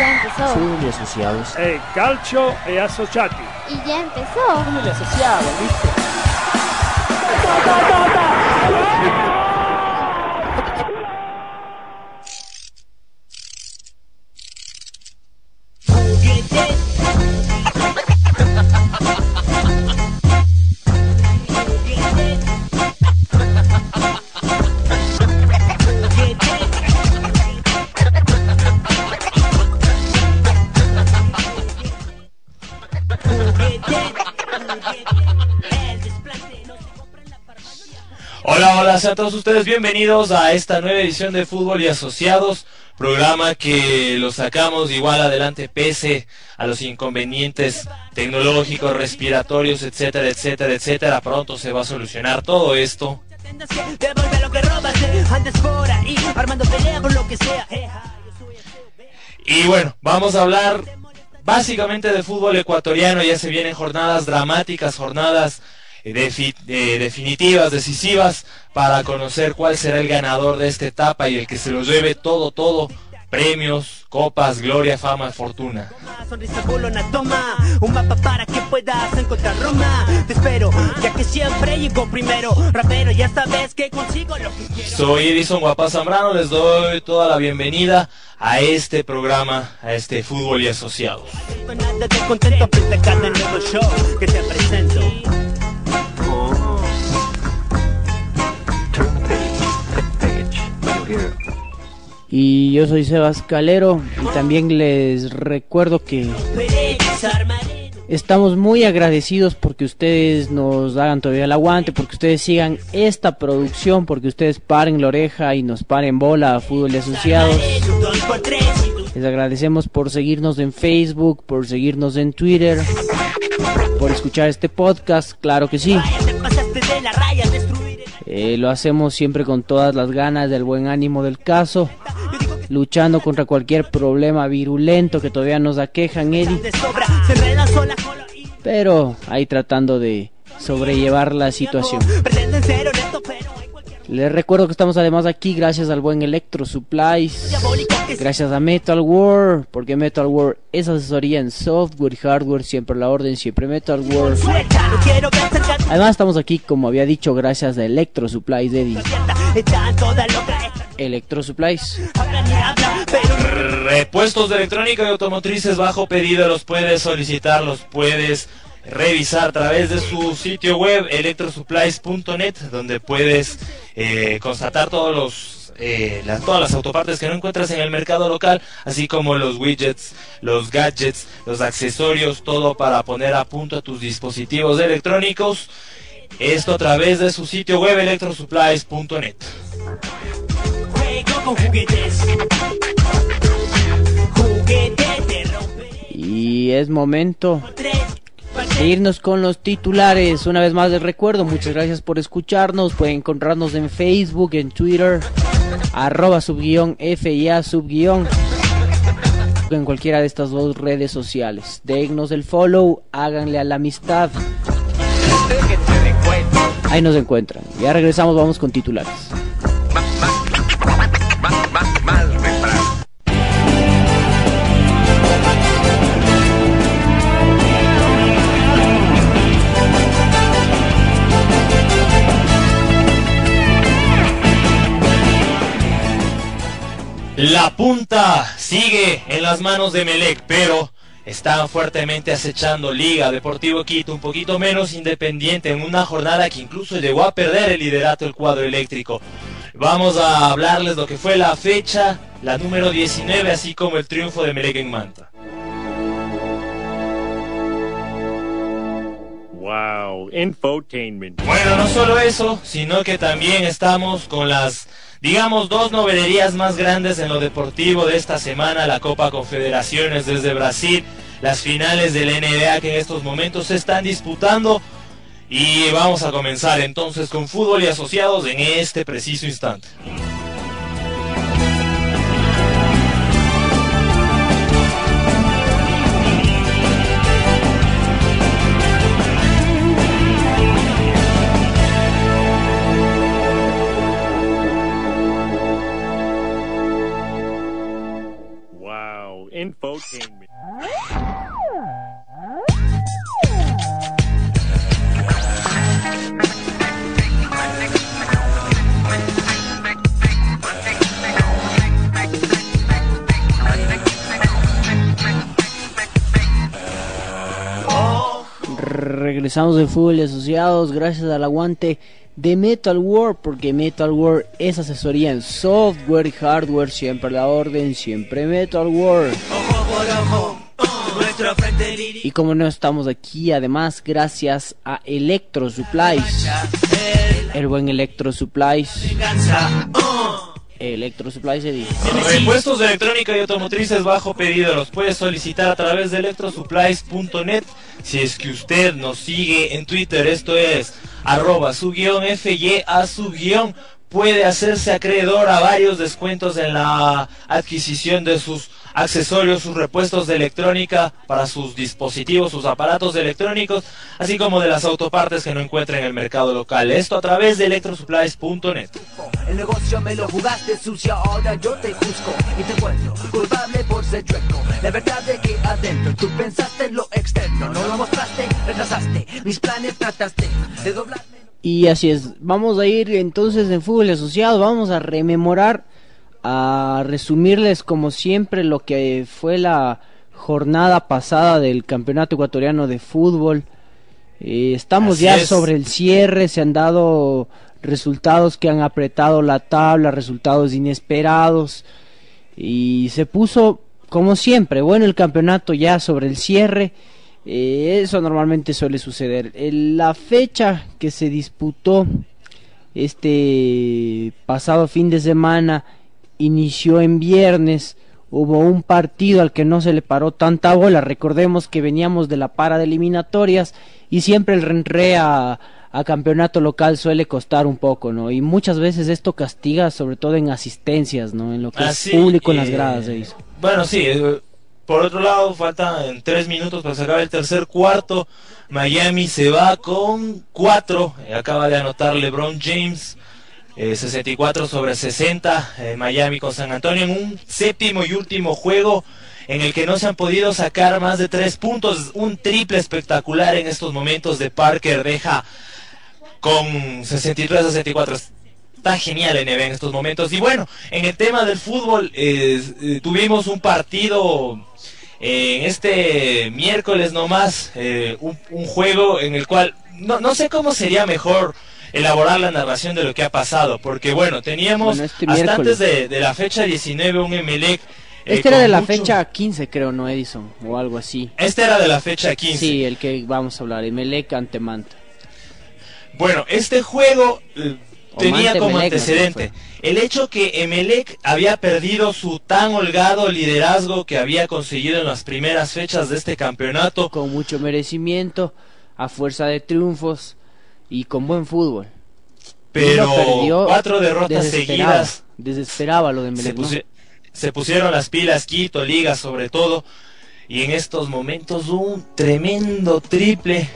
Ya empezó. Fútbol y asociados. Eh, calcio e associati. Y ya empezó. Fútbol y asociados, ¿viste? Hola, sean todos ustedes bienvenidos a esta nueva edición de Fútbol y Asociados, programa que lo sacamos igual adelante pese a los inconvenientes tecnológicos, respiratorios, etcétera, etcétera, etcétera. Pronto se va a solucionar todo esto. Y bueno, vamos a hablar básicamente de fútbol ecuatoriano. Ya se vienen jornadas dramáticas, jornadas defi- eh, definitivas, decisivas, para conocer cuál será el ganador de esta etapa y el que se lo lleve todo, todo. Premios, copas, gloria, fama, fortuna. Toma, Sonrisa bolona, toma un mapa para que puedas encontrar Roma. Te espero, ya que siempre llego primero. Rapero, ya sabes que consigo lo que quiero. Soy Edison Guapa Zambrano, les doy toda la bienvenida a este programa, a este fútbol y asociados. Con nada de contento frente a cada nuevo show que te presento. Y yo soy Sebas Calero y también les recuerdo que estamos muy agradecidos porque ustedes nos hagan todavía el aguante, porque ustedes sigan esta producción, porque ustedes paren la oreja y nos paren bola a Fútbol y Asociados. Les agradecemos por seguirnos en Facebook, por seguirnos en Twitter, por escuchar este podcast, claro que sí. Eh, lo hacemos siempre con todas las ganas del buen ánimo del caso, luchando contra cualquier problema virulento que todavía nos aquejan, Eddie, pero ahí tratando de sobrellevar la situación. Les recuerdo que estamos además aquí gracias al buen Electro Supplies, gracias a Metal World, porque Metal World es asesoría en software y hardware, siempre la orden, siempre Metal de Además estamos aquí, como había dicho, gracias a Electro Supplies, esta Electro Supplies. Repuestos de electrónica y automotrices bajo pedido los puedes solicitar, los puedes revisar a través de su sitio web electrosupplies.net donde puedes eh, constatar todos los eh, todas las autopartes que no encuentras en el mercado local, así como los widgets, los gadgets, los accesorios, todo para poner a punto tus dispositivos electrónicos. Esto a través de su sitio web electrosupplies.net. Y es momento De irnos con los titulares. Una vez más les recuerdo, muchas gracias por escucharnos. Pueden encontrarnos en Facebook, en Twitter, arroba subguión FIA subguión. En cualquiera de estas dos redes sociales. Dennos el follow, háganle a la amistad. Ahí nos encuentran. Ya regresamos, vamos con titulares. La punta sigue en las manos de Melec, pero están fuertemente acechando Liga Deportivo Quito, un poquito menos independiente en una jornada que incluso llegó a perder el liderato del cuadro eléctrico. Vamos a hablarles lo que fue la fecha, la número 19, así como el triunfo de Melec en Manta. Wow, infotainment. Bueno, no solo eso, sino que también estamos con las, digamos, dos novelerías más grandes en lo deportivo de esta semana, la Copa Confederaciones desde Brasil, las finales del NBA que en estos momentos se están disputando. Y vamos a comenzar entonces con fútbol y asociados en este preciso instante. Regresamos de fútbol y asociados gracias al aguante de Metal World, porque Metal World es asesoría en software y hardware, siempre la orden, siempre Metal lírico Y como no estamos aquí, además, gracias a Electro Supplies, el buen Electro Supplies. Electro Supplies se dice. Repuestos de electrónica y automotrices bajo pedido los puede solicitar a través de electrosupplies.net. Si es que usted nos sigue en Twitter, esto es arroba su guion FY a su guion, puede hacerse acreedor a varios descuentos en la adquisición de sus accesorios, sus repuestos de electrónica para sus dispositivos, sus aparatos electrónicos, así como de las autopartes que no encuentra en el mercado local. Esto a través de electrosupplies.net. El negocio me lo jugaste sucio, ahora yo te juzgo y te encuentro culpable por ser chueco. La verdad de que adentro tú pensaste en lo externo, no lo mostraste, retrasaste, mis planes trataste de doblarme. Y así es, vamos a ir entonces en fútbol asociado, vamos a rememorar, a resumirles como siempre lo que fue la jornada pasada del Campeonato Ecuatoriano de Fútbol. Eh, estamos Así ya es. sobre el cierre, se han dado resultados que han apretado la tabla, resultados inesperados y se puso como siempre, bueno el campeonato ya sobre el cierre. Eh, eso normalmente suele suceder. El- la fecha que se disputó este pasado fin de semana inició en viernes. Hubo un partido al que no se le paró tanta bola. Recordemos que veníamos de la para de eliminatorias y siempre el renre a, a campeonato local suele costar un poco, ¿no? Y muchas veces esto castiga, sobre todo en asistencias, ¿no? En lo que Así, es público en las eh, gradas, se dice. Bueno, sí. eh, Por otro lado, faltan tres minutos para sacar el tercer cuarto. Miami se va con cuatro. eh, acaba de anotar LeBron James. Eh, 64 sobre 60. eh, Miami con San Antonio en un séptimo y último juego en el que no se han podido sacar más de tres puntos. Un triple espectacular en estos momentos de Parker. Deja con 63 a 64. Está genial NBA en estos momentos. Y bueno, en el tema del fútbol, eh, eh, tuvimos un partido eh, en este miércoles nomás, eh, un, un juego en el cual no, no sé cómo sería mejor elaborar la narración de lo que ha pasado, porque bueno, teníamos Bueno, este hasta antes de, de la fecha 19 un Emelec. eh, Este era de la mucho- fecha 15, creo, ¿no, Edison? O algo así. Este era de la fecha 15. Sí, el que vamos a hablar, Emelec ante Manta. Bueno, este juego eh, tenía como no antecedente el hecho que Emelec había perdido su tan holgado liderazgo que había conseguido en las primeras fechas de este campeonato. Con mucho merecimiento, a fuerza de triunfos y con buen fútbol. Pero perdió cuatro derrotas desesperaba, seguidas Desesperaba lo de se, Emelec, ¿no? pusi- se pusieron las pilas Quito, Liga sobre todo. Y en estos momentos un tremendo triple.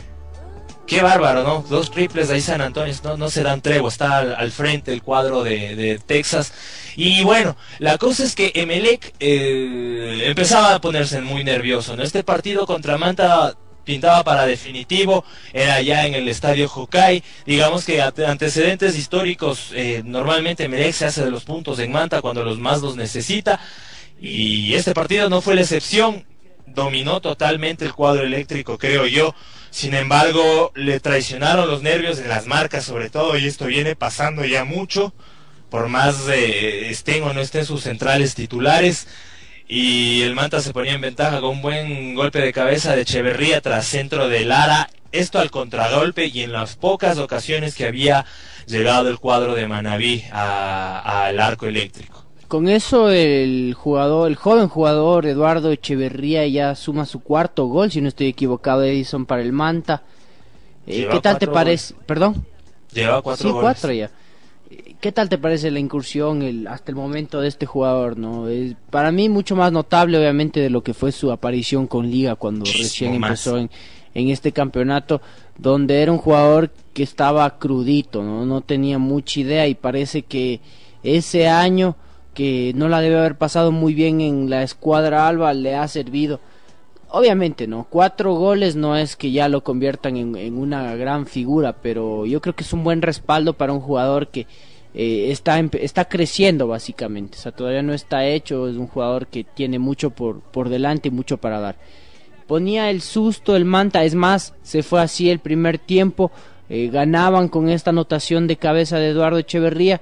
Qué bárbaro, ¿no? Dos triples ahí San Antonio, no, no se dan tregua, está al, al frente el cuadro de, de Texas. Y bueno, la cosa es que Emelec eh, empezaba a ponerse muy nervioso, ¿no? Este partido contra Manta pintaba para definitivo, era ya en el estadio Hokai, digamos que ante- antecedentes históricos, eh, normalmente Emelec se hace de los puntos en Manta cuando los más los necesita, y este partido no fue la excepción, dominó totalmente el cuadro eléctrico, creo yo. Sin embargo, le traicionaron los nervios en las marcas, sobre todo, y esto viene pasando ya mucho, por más eh, estén o no estén sus centrales titulares. Y el Manta se ponía en ventaja con un buen golpe de cabeza de Echeverría tras centro de Lara. Esto al contragolpe y en las pocas ocasiones que había llegado el cuadro de Manabí a- al arco eléctrico. Con eso el jugador, el joven jugador Eduardo Echeverría ya suma su cuarto gol, si no estoy equivocado, Edison para el Manta. Eh, ¿Qué tal te parece? Perdón. Lleva cuatro sí, goles. cuatro ya. ¿Qué tal te parece la incursión el, hasta el momento de este jugador? no es, Para mí mucho más notable obviamente de lo que fue su aparición con Liga cuando recién más. empezó en, en este campeonato, donde era un jugador que estaba crudito, ¿no? no tenía mucha idea y parece que ese año que no la debe haber pasado muy bien en la escuadra Alba, le ha servido. Obviamente, ¿no? Cuatro goles no es que ya lo conviertan en, una gran figura, pero yo creo que es un buen respaldo para un jugador que eh, está, está creciendo básicamente. O sea, todavía no está hecho, es un jugador que tiene mucho por, por delante y mucho para dar. Ponía el susto el Manta, es más, se fue así el primer tiempo, eh, ganaban con esta anotación de cabeza de Eduardo Echeverría,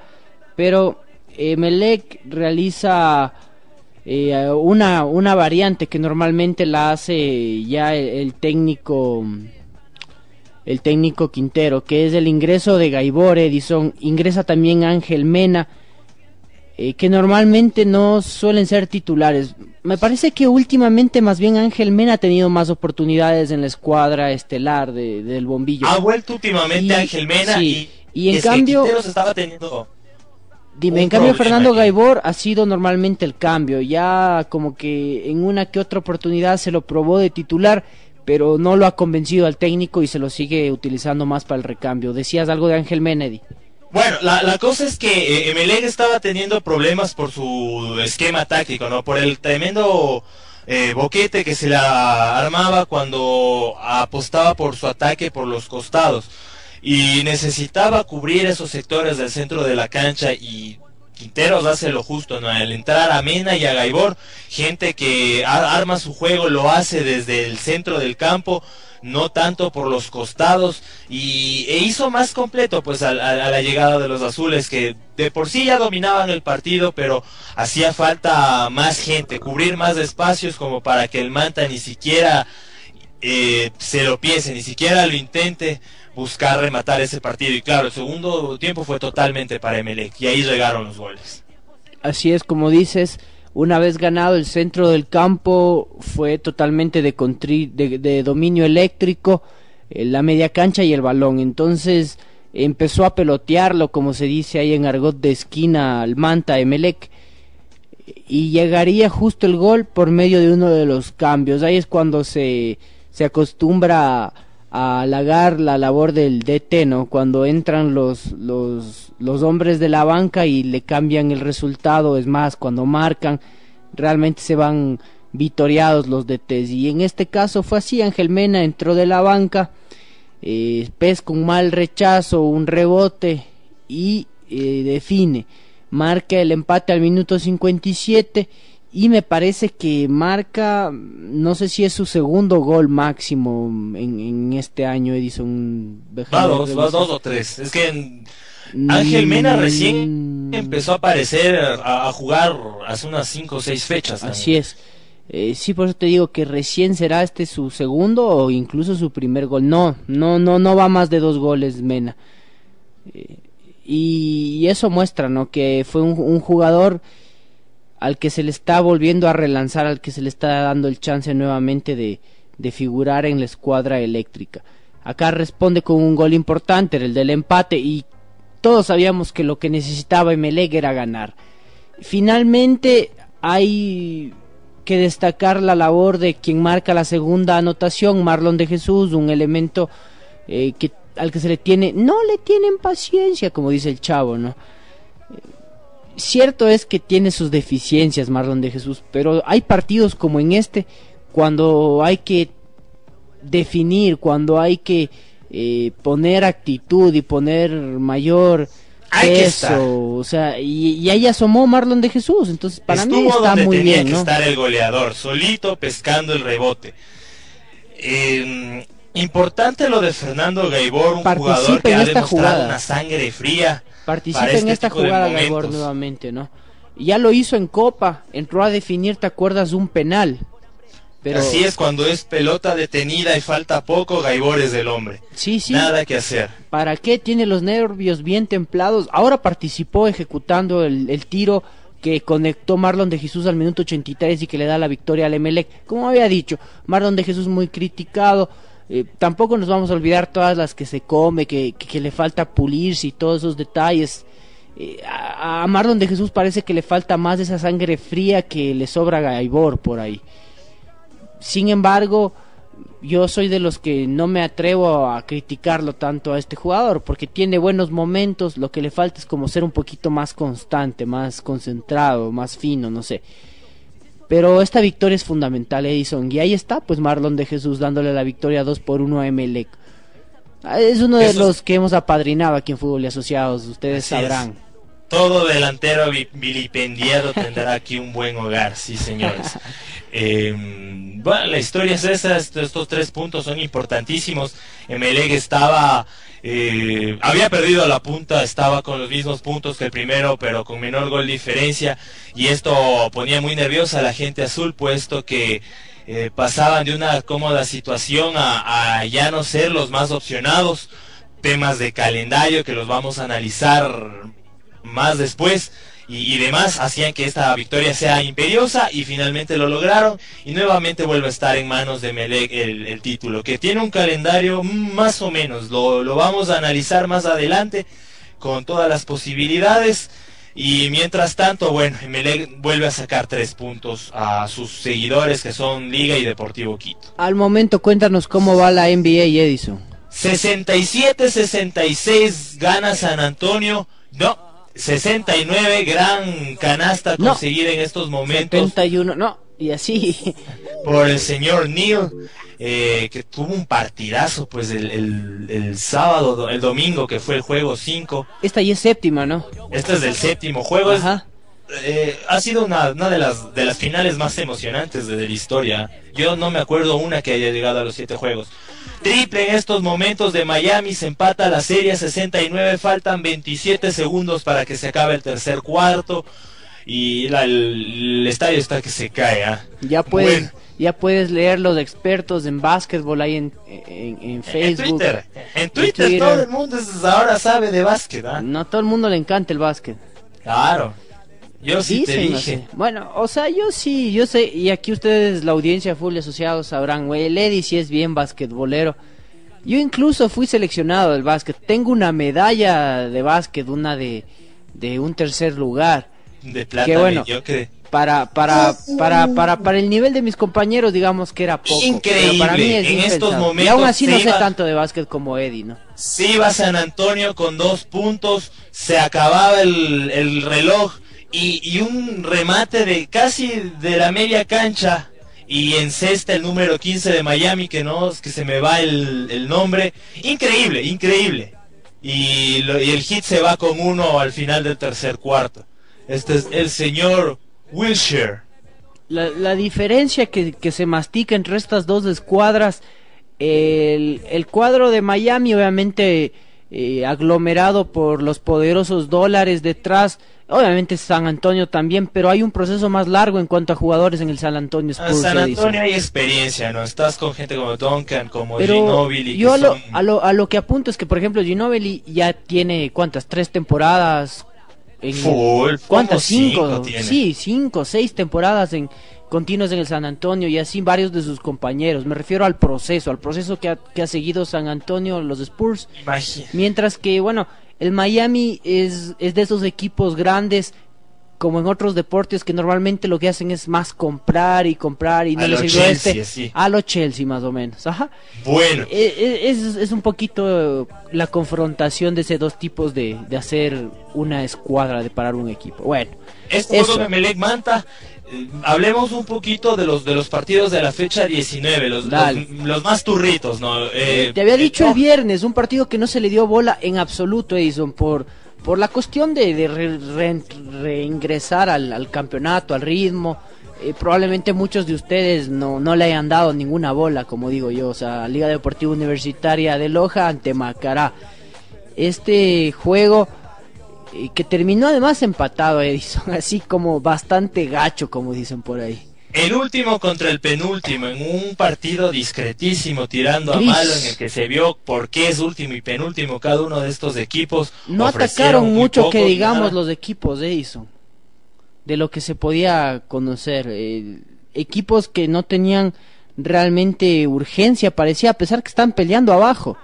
pero Melec realiza eh, una, una variante que normalmente la hace ya el, técnico el técnico Quintero, que es el ingreso de Gaibor Edison, ingresa también Ángel Mena, eh, que normalmente no suelen ser titulares. Me parece que últimamente más bien Ángel Mena ha tenido más oportunidades en la escuadra estelar de, del bombillo. Ha vuelto últimamente Ángel Mena y, en cambio... estaba teniendo Dime, en cambio Fernando Gaibor ha sido normalmente el cambio, ya como que en una que otra oportunidad se lo probó de titular, pero no lo ha convencido al técnico y se lo sigue utilizando más para el recambio. Decías algo de Ángel Menedy. Bueno, la, cosa es que eh, estaba teniendo problemas por su esquema táctico, ¿no? Por el tremendo eh, boquete que se la armaba cuando apostaba por su ataque por los costados y necesitaba cubrir esos sectores del centro de la cancha y Quinteros hace lo justo, ¿no? Al entrar a Mena y a Gaibor, gente que arma su juego, lo hace desde el centro del campo, no tanto por los costados, y e hizo más completo, pues, a, la llegada de los azules, que de por sí ya dominaban el partido, pero hacía falta más gente, cubrir más espacios como para que el Manta ni siquiera eh, se lo piense, ni siquiera lo intente buscar rematar ese partido. Y claro, el segundo tiempo fue totalmente para Emelec y ahí llegaron los goles. Así es, como dices, una vez ganado el centro del campo fue totalmente de, de, dominio eléctrico, eh, la media cancha y el balón. Entonces empezó a pelotearlo, como se dice ahí en argot de esquina, al Manta Emelec. Y llegaría justo el gol por medio de uno de los cambios. Ahí es cuando se, se acostumbra a halagar la labor del DT, ¿no? Cuando entran los, los, los hombres de la banca y le cambian el resultado, es más, cuando marcan, realmente se van vitoriados los DTs. Y en este caso fue así, Ángel Mena entró de la banca, eh, pesca un mal rechazo, un rebote y eh, define. Marca el empate al minuto 57 y me parece que marca, no sé si es su segundo gol máximo en, este año, Edison. Va dos, va dos o tres. Es que Ángel Mena recién empezó a aparecer, a, jugar hace unas cinco o seis fechas. Así es. Eh, sí, por eso te digo que recién será este su segundo o incluso su primer gol. No, no, no, no va más de dos goles Mena. Eh, y, eso muestra, ¿no? Que fue un jugador al que se le está volviendo a relanzar, al que se le está dando el chance nuevamente de, de figurar en la escuadra eléctrica. Acá responde con un gol importante, el del empate, y todos sabíamos que lo que necesitaba Emelec era ganar. Finalmente hay que destacar la labor de quien marca la segunda anotación, Marlon de Jesús, un elemento eh, que, al que se le tiene, no le tienen paciencia, como dice el chavo, ¿no? Cierto es que tiene sus deficiencias Marlon de Jesús, pero hay partidos como en este, cuando hay que definir, cuando hay que eh, poner actitud y poner mayor peso, o sea, y, ahí asomó Marlon de Jesús, entonces para mí está muy tenía bien, que estar el goleador, solito pescando el rebote. Em, importante lo de Fernando Gaibor, un jugador que ha demostrado una sangre fría Participa en este esta jugada Gaibor nuevamente, ¿no? Ya lo hizo en Copa, entró a definir, ¿te acuerdas? Un penal. Pero... Así es, cuando es pelota detenida y falta poco, Gaibor es el hombre. Sí, sí. Nada que hacer. ¿Para qué? Tiene los nervios bien templados. Ahora participó ejecutando el, tiro que conectó Marlon de Jesús al minuto 83 y que le da la victoria al Emelec. Como había dicho, Marlon de Jesús muy criticado eh, tampoco nos vamos a olvidar todas las que se come, que, le falta pulirse y todos esos detalles. Eh, a, Marlon de Jesús parece que le falta más de esa sangre fría que le sobra a Gaibor por ahí. Sin embargo, yo soy de los que no me atrevo a criticarlo tanto a este jugador porque tiene buenos momentos, lo que le falta es como ser un poquito más constante, más concentrado, más fino, no sé. Pero esta victoria es fundamental, Edison. Y ahí está, pues Marlon de Jesús dándole la victoria 2 por 1 a Emelec. Ah, Es uno de Eso los que hemos apadrinado aquí en Fútbol y Asociados, ustedes es. sabrán. Todo delantero vi- vilipendiado tendrá aquí un buen hogar, sí señores. Eh, bueno, la historia es esa, est- estos tres puntos son importantísimos. Emelec estaba, eh, había perdido la punta, estaba con los mismos puntos que el primero, pero con menor gol diferencia. Y esto ponía muy nerviosa a la gente azul, puesto que eh, pasaban de una cómoda situación a, a ya no ser los más opcionados. Temas de calendario que los vamos a analizar más después y, y demás hacían que esta victoria sea imperiosa y finalmente lo lograron y nuevamente vuelve a estar en manos de Melec el, el título que tiene un calendario más o menos lo, lo vamos a analizar más adelante con todas las posibilidades y mientras tanto bueno Melec vuelve a sacar tres puntos a sus seguidores que son Liga y Deportivo Quito Al momento cuéntanos cómo va la NBA, Edison. 67-66 gana San Antonio. No, 69 gran canasta No. conseguir en estos momentos 71, no, y así. por el señor Neal, eh, que tuvo un partidazo pues el, el, el sábado, do- el domingo que fue el juego 5. Esta ya es séptima, ¿no? Este es del séptimo juego. es- eh, ha sido una, una de las de las finales más emocionantes de, de la historia. Yo no me acuerdo una que haya llegado a los siete juegos. Triple en estos momentos de Miami, se empata la serie 69, faltan 27 segundos para que se acabe el tercer cuarto y la- el, el estadio está que se cae. ¿ah? Ya puedes, Bueno. ya puedes leer los expertos en básquetbol ahí en, en, en En Facebook. Twitter, en Twitter, Twitter. todo el mundo es- ahora sabe de básquet. ¿ah? No a todo el mundo le encanta el básquet. Claro. Yo sí te Dicen, no dije. sé. Bueno, o sea, yo sí, yo sé, y aquí ustedes, la audiencia full asociados, sabrán, güey, el Eddie sí es bien basquetbolero. Yo incluso fui seleccionado del básquet. Tengo una medalla de básquet, una de, de un tercer lugar. De plata Qué bueno. mediocre. Para, para, para, para, para el nivel de mis compañeros, digamos que era poco. Increíble. pero para mí es En estos impensable. Y momentos aún así no se sé iba- tanto de básquet como Eddie, ¿no? Se iba San Antonio con dos puntos, se acababa el, el reloj y, y un remate de casi de la media cancha y encesta el número 15 de Miami que no, que se me va el, el nombre. Increíble, increíble. Y, y el hit se va con uno al final del tercer cuarto. Este es el señor Wilshire. La, la diferencia que, que se mastica entre estas dos escuadras, el, el cuadro de Miami obviamente eh, aglomerado por los poderosos dólares detrás, obviamente San Antonio también, pero hay un proceso más largo en cuanto a jugadores en el San Antonio Spurs. San. Antonio hay experiencia, ¿no? Estás con gente como Duncan, como Pero Ginobili, yo a lo, son- a, lo, a lo que apunto es que, por ejemplo, Ginobili ya tiene, ¿cuántas? ¿Tres temporadas? En, Full, ¿Cuántas? cinco Cinco. Sí, cinco, seis temporadas en continuos en el San Antonio y así varios de sus compañeros. Me refiero al proceso, al proceso que ha, que ha seguido San Antonio, los Spurs. Mientras que, bueno, el Miami es, es de esos equipos grandes, como en otros deportes, que normalmente lo que hacen es más comprar y comprar y no A les sirvió este. sí. A lo Chelsea, más o menos. Ajá. Bueno, Eh, eh, Es, es un poquito la confrontación de esos dos tipos de, de hacer una escuadra, de parar un equipo. Bueno, este eso. juego de Melec Manta, eh, hablemos un poquito de los de los partidos de la fecha 19, los, los, los más turritos, ¿no? Eh, te había eh, dicho no, el viernes, un partido que no se le dio bola en absoluto, Edison, por, por la cuestión de, de re- re- reingresar al, al campeonato, al ritmo. Eh, probablemente muchos de ustedes no, no le hayan dado ninguna bola, como digo yo, o sea, Liga Deportiva Universitaria de Loja ante Macará. Este juego eh, que terminó además empatado, Edison, así como bastante gacho, como dicen por ahí. El último contra el penúltimo, en un partido discretísimo, tirando a malo, en el que se vio por qué es último y penúltimo cada uno de estos equipos. No atacaron mucho poco que y digamos nada. los equipos Edison. De lo que se podía conocer. eh, equipos que no tenían realmente urgencia, parecía, a pesar que están peleando abajo.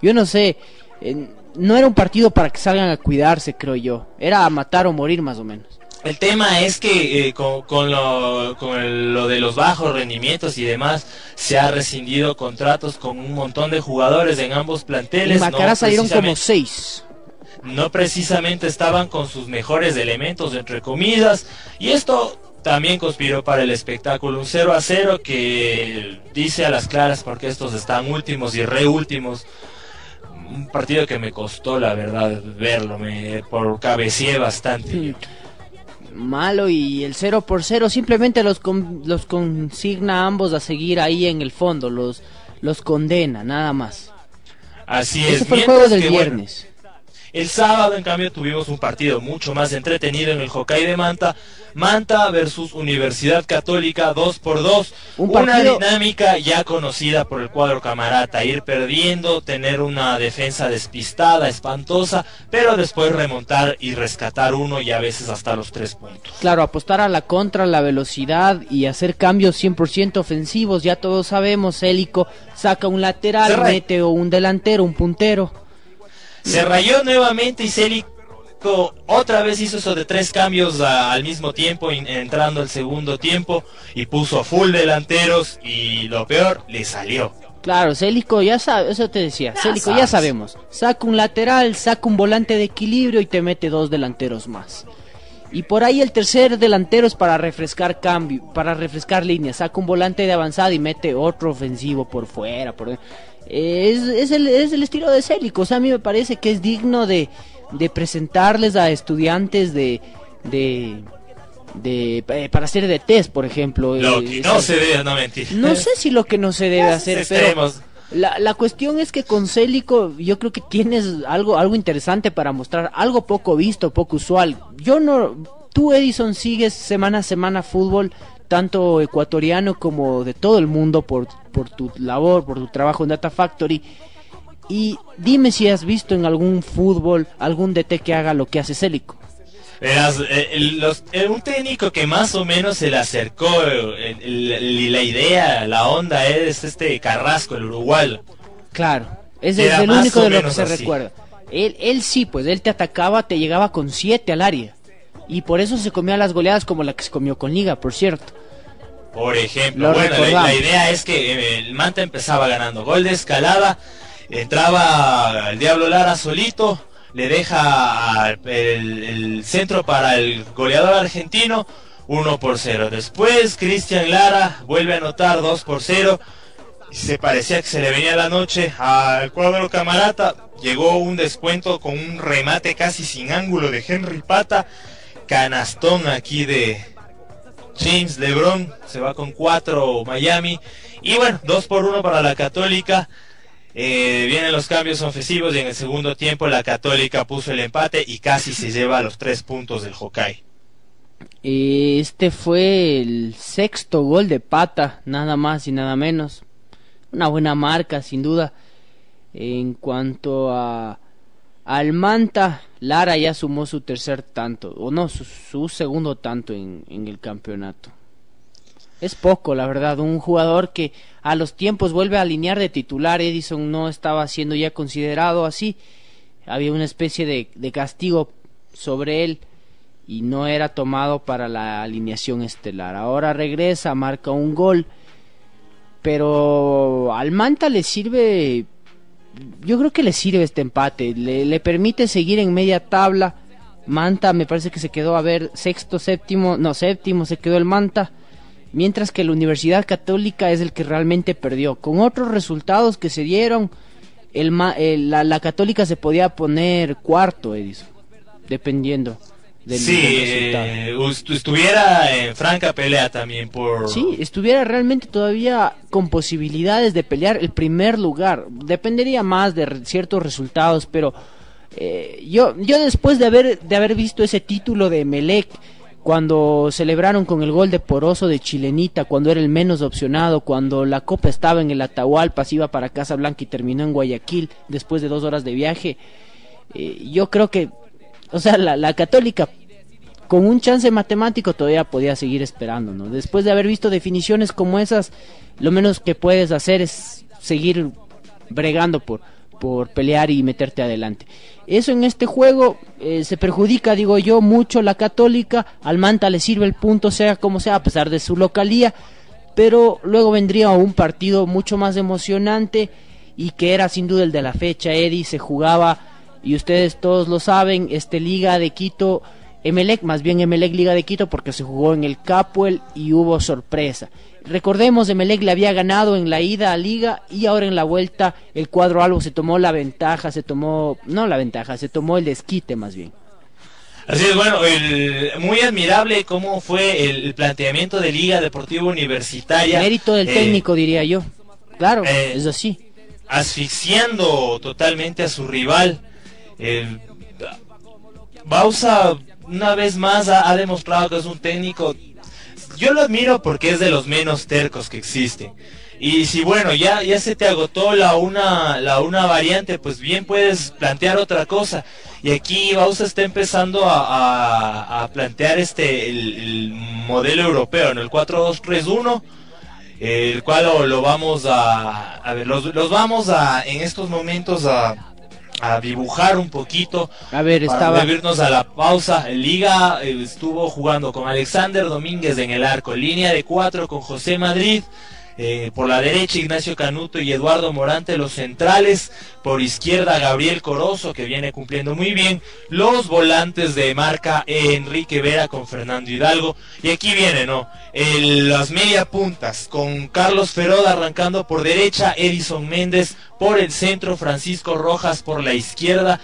Yo no sé, eh, no era un partido para que salgan a cuidarse, creo yo. Era a matar o morir más o menos. El tema es que eh, con, lo, con lo de los bajos rendimientos y demás, se ha rescindido contratos con un montón de jugadores en ambos planteles. En Macará salieron como seis. No precisamente estaban con sus mejores elementos, entre comillas, y esto también conspiró para el espectáculo. Un 0 a 0 que dice a las claras porque estos están últimos y reúltimos. Un partido que me costó, la verdad, verlo. Me por cabeceé bastante malo y el 0 por 0 simplemente los, los consigna a ambos a seguir ahí en el fondo, los, los condena, nada más. Así es. Ese fue el juego del viernes. El sábado, en cambio, tuvimos un partido mucho más entretenido en el Hokkaido de Manta. Manta versus Universidad Católica 2 por 2 Una dinámica ya conocida por el cuadro camarata. Ir perdiendo, tener una defensa despistada, espantosa, pero después remontar y rescatar uno y a veces hasta los tres puntos. Claro, apostar a la contra, la velocidad y hacer cambios 100% ofensivos. Ya todos sabemos, Hélico saca un lateral, mete un delantero, un puntero se rayó nuevamente y Célico otra vez hizo eso de tres cambios al mismo tiempo, entrando el segundo tiempo y puso a full delanteros y lo peor, le salió. Claro, Célico ya sabe, eso te decía, Célico ya sabemos, saca un lateral, saca un volante de equilibrio y te mete dos delanteros más. Y por ahí el tercer delantero es para refrescar cambio, para refrescar líneas, saca un volante de avanzada y mete otro ofensivo por fuera, por es, el, es el estilo de Célico. O sea, a mí me parece que es digno de, de presentarles a estudiantes de, de, de eh, para hacer de test, por ejemplo. Lo que no se debe, no mentir. No sé si lo que no se debe hacer, pero la, la cuestión es que con Célico yo creo que tienes algo, algo interesante para mostrar, algo poco visto, poco usual. Yo no, tú Edison sigues semana a semana fútbol tanto ecuatoriano como de todo el mundo por, por tu labor, por tu trabajo en Data Factory. Y dime si has visto en algún fútbol algún DT que haga lo que hace Célico. Verás, eh, un técnico que más o menos se le acercó la idea, la onda es este Carrasco, el uruguayo. Claro, es el, único de lo que se recuerda. Él, él sí, pues él te atacaba, te llegaba con siete al área. Y por eso se comía las goleadas como la que se comió con Liga, por cierto. Por ejemplo, bueno, la, idea es que eh, el Manta empezaba ganando gol de escalada, entraba el Diablo Lara solito, le deja el, centro para el goleador argentino, 1 por 0. Después Cristian Lara vuelve a anotar 2 por 0. Se parecía que se le venía la noche al cuadro camarata. Llegó un descuento con un remate casi sin ángulo de Henry Pata. Canastón aquí de, James LeBron se va con 4 Miami. Y bueno, 2 por 1 para la Católica. Eh, vienen los cambios ofensivos y en el segundo tiempo la Católica puso el empate y casi se lleva los 3 puntos del Hokkaido. Este fue el sexto gol de pata, nada más y nada menos. Una buena marca, sin duda. En cuanto a al Manta, Lara ya sumó su tercer tanto, o no, su, segundo tanto en, el campeonato. Es poco, la verdad, un jugador que a los tiempos vuelve a alinear de titular, Edison no estaba siendo ya considerado así, había una especie de, de castigo sobre él y no era tomado para la alineación estelar. Ahora regresa, marca un gol, pero al Manta le sirve yo creo que le sirve este empate, le, permite seguir en media tabla. Manta me parece que se quedó a ver sexto, séptimo, no, séptimo se quedó el Manta, mientras que la Universidad Católica es el que realmente perdió. Con otros resultados que se dieron, el, la, Católica se podía poner cuarto, Edison, dependiendo sí, eh, estuviera en franca pelea también por... Sí, estuviera realmente todavía con posibilidades de pelear el primer lugar. Dependería más de ciertos resultados, pero eh, yo, yo después de haber, de haber visto ese título de Melec, cuando celebraron con el gol de Poroso de Chilenita, cuando era el menos opcionado, cuando la copa estaba en el Atahualpa, se iba para Casa Blanca y terminó en Guayaquil después de dos horas de viaje, eh, yo creo que o sea, la, católica con un chance matemático todavía podía seguir esperando, ¿no? Después de haber visto definiciones como esas, lo menos que puedes hacer es seguir bregando por, por pelear y meterte adelante. Eso en este juego eh, se perjudica, digo yo, mucho la católica. Al Manta le sirve el punto, sea como sea, a pesar de su localía. Pero luego vendría un partido mucho más emocionante y que era sin duda el de la fecha. Eddie se jugaba, y ustedes todos lo saben, este Liga de Quito Emelec, más bien Emelec Liga de Quito porque se jugó en el Capuel y hubo sorpresa. Recordemos, Emelec le había ganado en la ida a Liga y ahora en la vuelta el cuadro albo se tomó la ventaja, se tomó, no la ventaja, se tomó el desquite más bien. Así es, bueno, muy admirable cómo fue el, planteamiento de Liga Deportiva Universitaria. mérito del eh, técnico, diría yo. Claro, eh, es así. Asfixiando totalmente a su rival. Bausa una vez más ha, demostrado que es un técnico. Yo lo admiro porque es de los menos tercos que existen. Y si bueno, ya, ya se te agotó la una, la una variante, pues bien puedes plantear otra cosa. Y aquí Bausa está empezando a, plantear este el, modelo europeo, en el 4-2-3-1, el cual lo, vamos a, a ver, los, los vamos a en estos momentos a a dibujar un poquito. A ver, para irnos a la pausa. Liga eh, estuvo jugando con Alexander Domínguez en el arco, línea de cuatro con José Madrid. Eh, por la derecha Ignacio Canuto y Eduardo Morante los centrales, por izquierda Gabriel Corozo que viene cumpliendo muy bien, los volantes de marca Enrique Vera con Fernando Hidalgo y aquí viene, ¿no? las media puntas con Carlos Feroda arrancando por derecha, Edison Méndez por el centro, Francisco Rojas por la izquierda,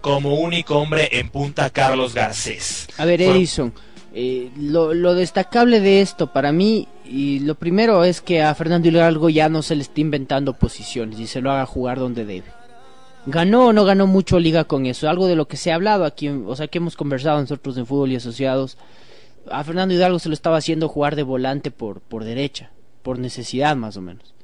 como único hombre en punta Carlos Garcés. A ver, Edison. Eh, lo, destacable de esto para mí, y lo primero es que a Fernando Hidalgo ya no se le está inventando posiciones y se lo haga jugar donde debe. Ganó o no ganó mucho liga con eso, algo de lo que se ha hablado aquí, o sea que hemos conversado nosotros en fútbol y asociados. A Fernando Hidalgo se lo estaba haciendo jugar de volante por, por derecha, por necesidad más o menos.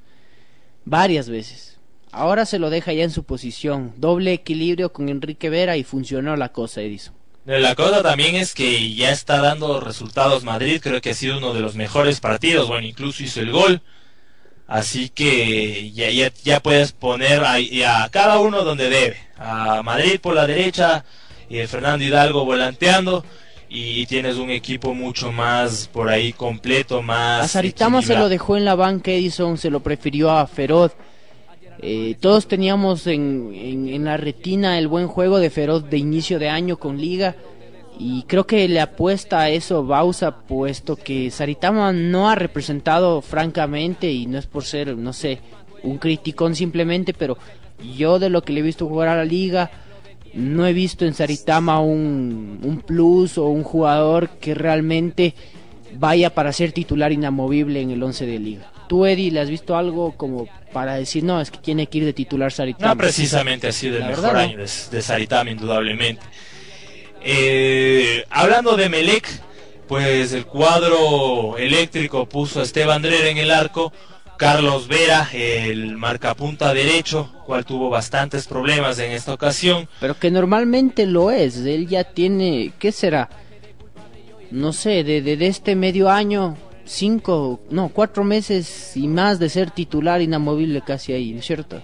Varias veces. Ahora se lo deja ya en su posición, doble equilibrio con Enrique Vera y funcionó la cosa, Edison. La cosa también es que ya está dando resultados Madrid, creo que ha sido uno de los mejores partidos, bueno, incluso hizo el gol. Así que ya, ya, puedes poner a, a, cada uno donde debe. A Madrid por la derecha, y Fernando Hidalgo volanteando. Y tienes un equipo mucho más por ahí completo, más. A Saritama se lo dejó en la banca Edison, se lo prefirió a Feroz. Eh, todos teníamos en, en, la retina el buen juego de Feroz de inicio de año con Liga y creo que le apuesta a eso Bausa puesto que Saritama no ha representado francamente y no es por ser, no sé, un criticón simplemente, pero yo de lo que le he visto jugar a la liga no he visto en Saritama un, plus o un jugador que realmente vaya para ser titular inamovible en el 11 de liga. ¿Tú, Eddie, le has visto algo como para decir, no, es que tiene que ir de titular Saritama? No, precisamente ha sido el mejor año de, Saritama, indudablemente. Eh, hablando de Melec, pues el cuadro eléctrico puso a Esteban Drera en el arco. Carlos Vera, el marcapunta derecho, cual tuvo bastantes problemas en esta ocasión. Pero que normalmente lo es. Él ya tiene, ¿qué será? No sé, de, de este medio año cinco, no, cuatro meses y más de ser titular inamovible casi ahí, ¿no es cierto?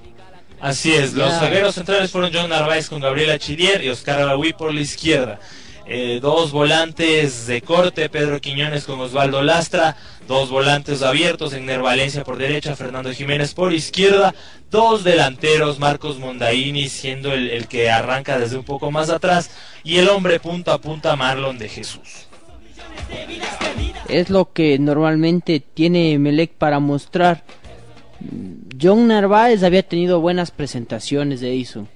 Así es, los zagueros centrales fueron John Narváez con Gabriela Chidier y Oscar Alawi por la izquierda. Eh, dos volantes de corte, Pedro Quiñones con Osvaldo Lastra, dos volantes abiertos, en Valencia por derecha, Fernando Jiménez por izquierda, dos delanteros, Marcos Mondaini siendo el, el que arranca desde un poco más atrás, y el hombre punta a punta Marlon de Jesús es lo que normalmente tiene Melec para mostrar. John Narváez había tenido buenas presentaciones de Edison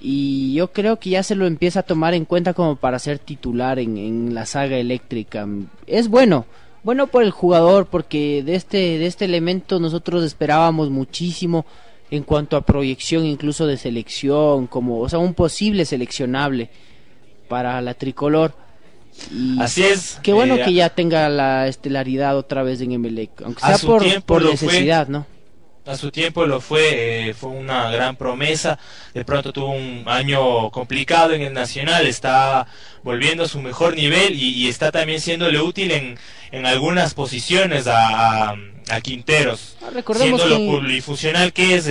y yo creo que ya se lo empieza a tomar en cuenta como para ser titular en, en, la saga eléctrica. Es bueno, bueno por el jugador porque de este, de este elemento nosotros esperábamos muchísimo en cuanto a proyección incluso de selección, como, o sea, un posible seleccionable para la tricolor Así es. Qué bueno eh, que ya tenga la estelaridad otra vez en Emelec, aunque sea por, por necesidad, ¿no? a su tiempo lo fue, eh, fue una gran promesa. De pronto tuvo un año complicado en el Nacional, está volviendo a su mejor nivel y, está también siéndole útil en, en algunas posiciones a, a, Quinteros. Ah, recordemos siendo lo polifuncional que es,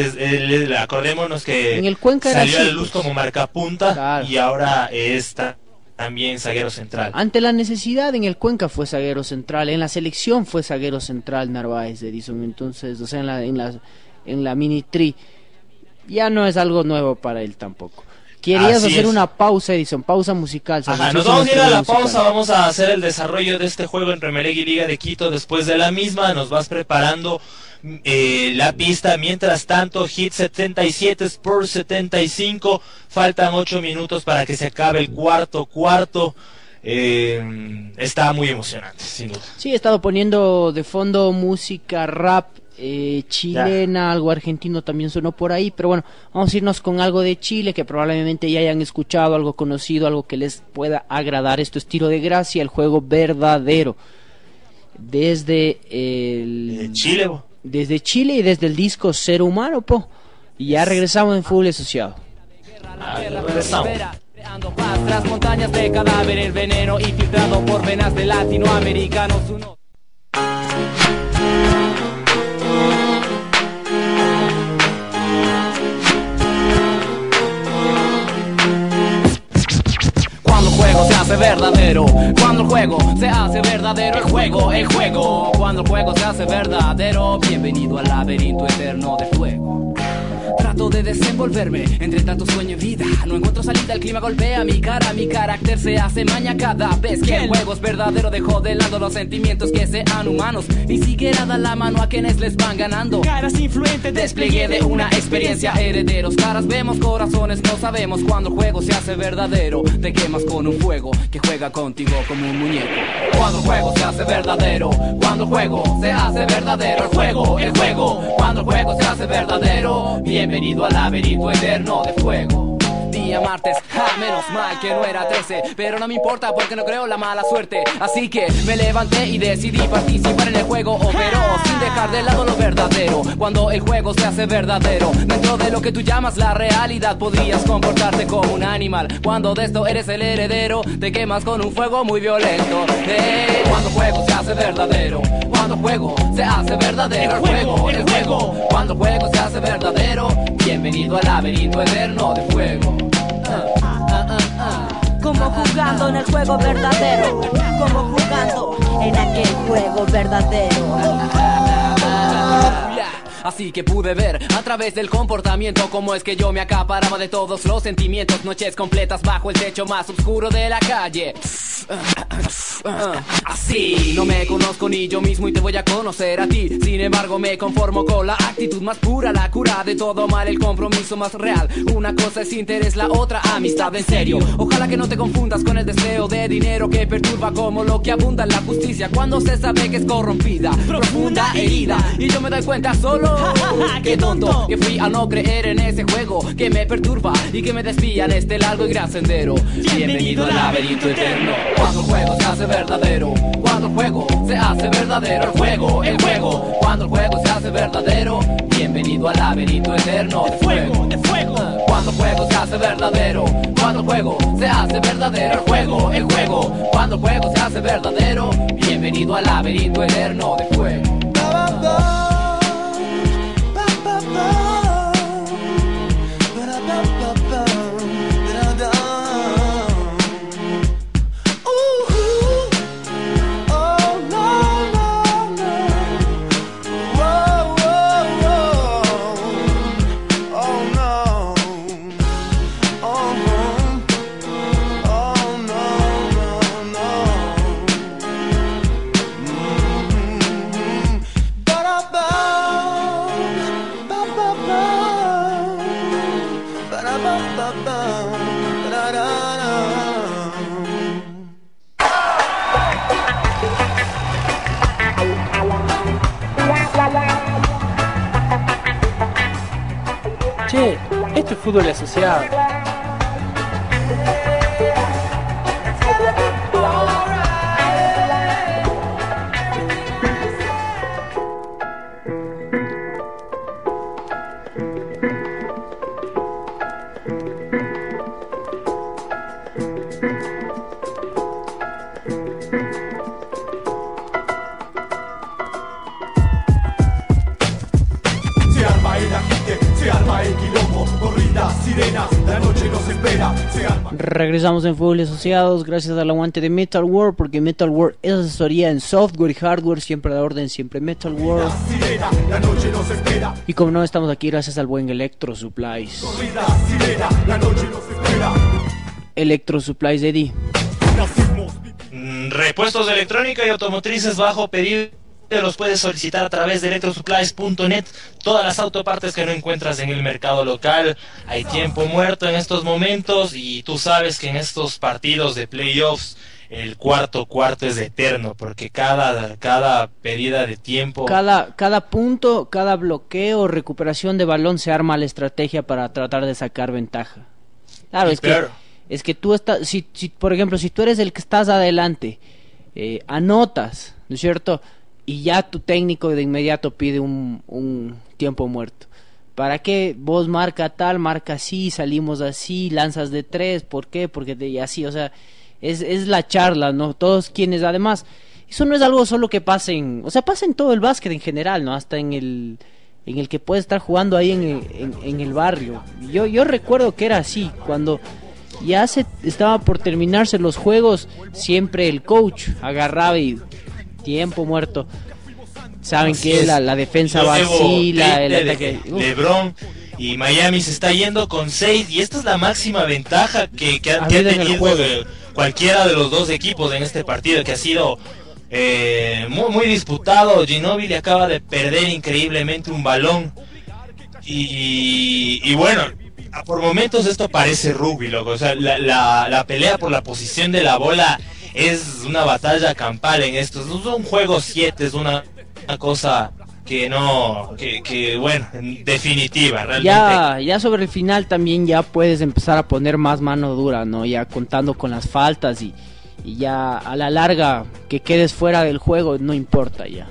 acordémonos que en el Cuenca salió a la luz como marcapunta y ahora está también zaguero central. Ante la necesidad en el Cuenca fue zaguero central, en la selección fue zaguero central Narváez Edison, entonces, o sea, en la, en la, en la mini tri, ya no es algo nuevo para él tampoco. Querías hacer una pausa, Edison, pausa musical. Ajá, nos vamos a ir a la pausa, vamos a hacer el desarrollo de este juego en Remelegui Liga de Quito. Después de la misma, nos vas preparando eh, la pista. Mientras tanto, Hit 77 Spurs 75. Faltan 8 minutos para que se acabe el cuarto cuarto. Eh, está muy emocionante, sin duda. Sí, he estado poniendo de fondo música rap eh, chilena, algo argentino también sonó por ahí, pero bueno, vamos a irnos con algo de Chile que probablemente ya hayan escuchado, algo conocido, algo que les pueda agradar. Esto es Tiro de Gracia, el juego verdadero. Desde el... Chile, Desde Chile y desde el disco Ser Humano, po. Y ya regresamos en Full Asociado. Verdadero. Cuando el juego se hace verdadero, el juego, el juego. Cuando el juego se hace verdadero, bienvenido al laberinto eterno de fuego. Trato de desenvolverme entre tanto sueño y vida. No encuentro salida, el clima golpea mi cara. Mi carácter se hace maña cada vez que el juego es verdadero. Dejo de lado los sentimientos que sean humanos. Ni siquiera da la mano a quienes les van ganando. Caras influentes, despliegue de una experiencia. Herederos, caras vemos, corazones no sabemos. Cuando el juego se hace verdadero, te quemas con un fuego que juega contigo como un muñeco. Cuando el juego se hace verdadero, cuando el juego se hace verdadero, el juego, el juego. Cuando el juego se hace verdadero, bienvenido al laberinto eterno de fuego día martes. Ja, menos mal que no era 13, pero no me importa porque no creo la mala suerte. Así que me levanté y decidí participar en el juego, pero sin dejar de lado lo verdadero. Cuando el juego se hace verdadero, dentro de lo que tú llamas la realidad, podrías comportarte como un animal. Cuando de esto eres el heredero, te quemas con un fuego muy violento. Eh, cuando el juego se hace verdadero, cuando el juego se hace verdadero, el juego, el juego, cuando el juego se hace verdadero, bienvenido al laberinto eterno de fuego. Como jugando en el juego verdadero, como jugando en aquel juego verdadero. Así que pude ver a través del comportamiento cómo es que yo me acaparaba de todos los sentimientos. Noches completas bajo el techo más oscuro de la calle. Así no me conozco ni yo mismo y te voy a conocer a ti. Sin embargo, me conformo con la actitud más pura, la cura de todo mal, el compromiso más real. Una cosa es interés, la otra amistad en serio. Ojalá que no te confundas con el deseo de dinero que perturba como lo que abunda en la justicia cuando se sabe que es corrompida, profunda herida. Y yo me doy cuenta solo Qué tonto que fui a no creer en ese juego que me perturba y que me desvía en este largo y gran sendero. Bienvenido al laberinto eterno. Cuando el juego se hace verdadero, cuando el juego se hace verdadero, el juego, el juego. Cuando el juego se hace verdadero, bienvenido al laberinto eterno de fuego, de fuego. Cuando el juego se hace verdadero, cuando el juego se hace verdadero, el juego, el juego. Cuando el juego se hace verdadero, bienvenido al laberinto eterno de fuego. Fútbol asociado. Regresamos en Fútbol Asociados gracias al aguante de Metal World porque Metal World es asesoría en software y hardware, siempre a la orden, siempre Metal World. Sirena, la noche nos espera, Y como no, estamos aquí gracias al buen Electro Supplies. corridas, sirena, la noche nos espera. Electro Supplies Eddie. Mm, Repuestos de electrónica y automotrices bajo pedido los puedes solicitar a través de electrosupplies.net. Todas las autopartes que no encuentras en el mercado local. Hay tiempo muerto en estos momentos y tú sabes que en estos partidos de playoffs el cuarto cuarto es eterno porque cada cada pedida de tiempo Cada, cada punto, cada bloqueo, recuperación de balón se arma la estrategia para tratar de sacar ventaja. Claro, es que es que tú estás, si, si, por ejemplo, si tú eres el que estás adelante, eh, anotas, ¿no es cierto? Y ya tu técnico de inmediato pide un, un tiempo muerto. ¿Para qué? Vos marca tal, marca así, salimos así, lanzas de tres, ¿por qué? Porque te, y así, o sea, es, es la charla, ¿no? Todos quienes, además, eso no es algo solo que pasa en, o sea, pasa en todo el básquet en general, ¿no? Hasta en el, en el que puedes estar jugando ahí en, en el barrio. Yo, yo recuerdo que era así, cuando ya se estaba por terminarse los juegos, siempre el coach agarraba y tiempo muerto. Saben Así que la, la defensa vacila, el de ataque. Uf, LeBron y Miami se está yendo con 6 y esta es la máxima ventaja que, que ha, que ha el tenido juego. eh, cualquiera de los dos equipos en este partido que ha sido eh, muy, muy disputado. Ginobili acaba de perder increíblemente un balón y, y bueno, por momentos esto parece rugby, loco. O sea, la, la, la pelea por la posición de la bola es una batalla campal en estos. No son juegos 7, es una, una cosa que no, que, que bueno, en definitiva, realmente. ya, ya sobre el final también ya puedes empezar a poner más mano dura, ¿no? Ya contando con las faltas y, y ya a la larga que quedes fuera del juego no importa ya.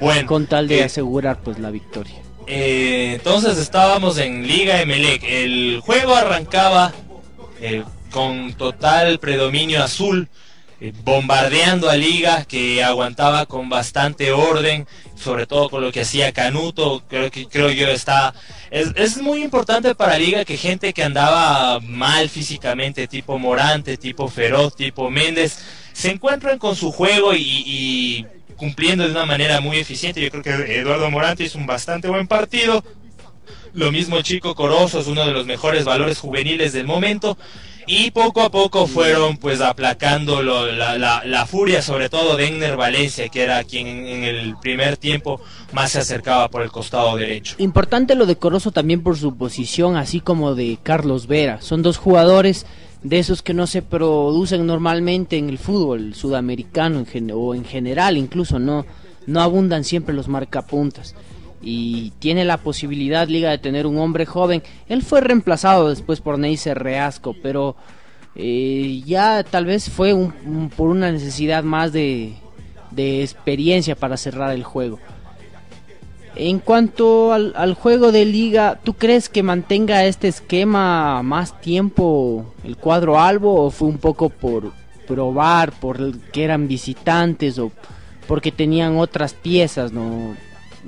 bueno, Con tal de eh, asegurar pues la victoria. Eh, entonces estábamos en Liga Emelec. El juego arrancaba eh, con total predominio azul, eh, bombardeando a Liga, que aguantaba con bastante orden, sobre todo con lo que hacía Canuto. Creo que creo yo está es, es muy importante para Liga que gente que andaba mal físicamente, tipo Morante, tipo Feroz, tipo Méndez, se encuentran con su juego y, y cumpliendo de una manera muy eficiente. Yo creo que Eduardo Morante hizo un bastante buen partido. Lo mismo Chico Corozo es uno de los mejores valores juveniles del momento. Y poco a poco fueron pues aplacando lo- la, la- furia, sobre todo de Enner Valencia, que era quien en, el primer tiempo más se acercaba por el costado derecho. Importante lo de Corozo también por su posición, así como de Carlos Vera. Son dos jugadores de esos que no se producen normalmente en el fútbol sudamericano en o en general, incluso no, no abundan siempre los marcapuntas. Y tiene la posibilidad Liga de tener un hombre joven. Él fue reemplazado después por Neisser Reasco, pero eh, ya tal vez fue un- por una necesidad más de, experiencia para cerrar el juego. En cuanto al, al juego de liga, ¿tú crees que mantenga este esquema más tiempo el cuadro Albo o fue un poco por probar, por que eran visitantes o porque tenían otras piezas? No,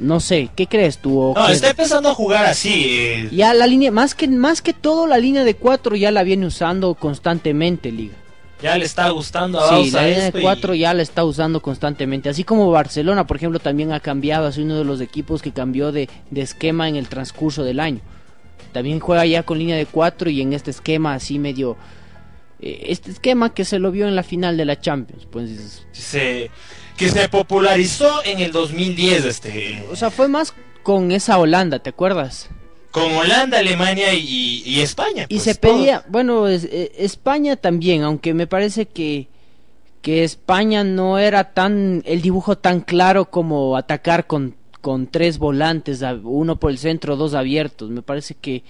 no sé, ¿qué crees tú? ¿O No, está empezando a jugar así. eh, Ya la línea, más que, más que todo la línea de cuatro ya la viene usando constantemente liga. ya le está gustando a Sí, la línea de y- cuatro ya la está usando constantemente. Así como Barcelona, por ejemplo, también ha cambiado. Es uno de los equipos que cambió de, de esquema en el transcurso del año. También juega ya con línea de cuatro y en este esquema así medio... eh, este esquema que se lo vio en la final de la Champions. Pues, se, que se popularizó en el 2010 este o sea, fue más con esa Holanda, ¿te acuerdas? con Holanda, Alemania y, y España. Y pues, se pedía, bueno, es- eh, España también, aunque me parece que, que España no era tan, el dibujo tan claro como atacar con, con tres volantes, uno por el centro, dos abiertos. Me parece que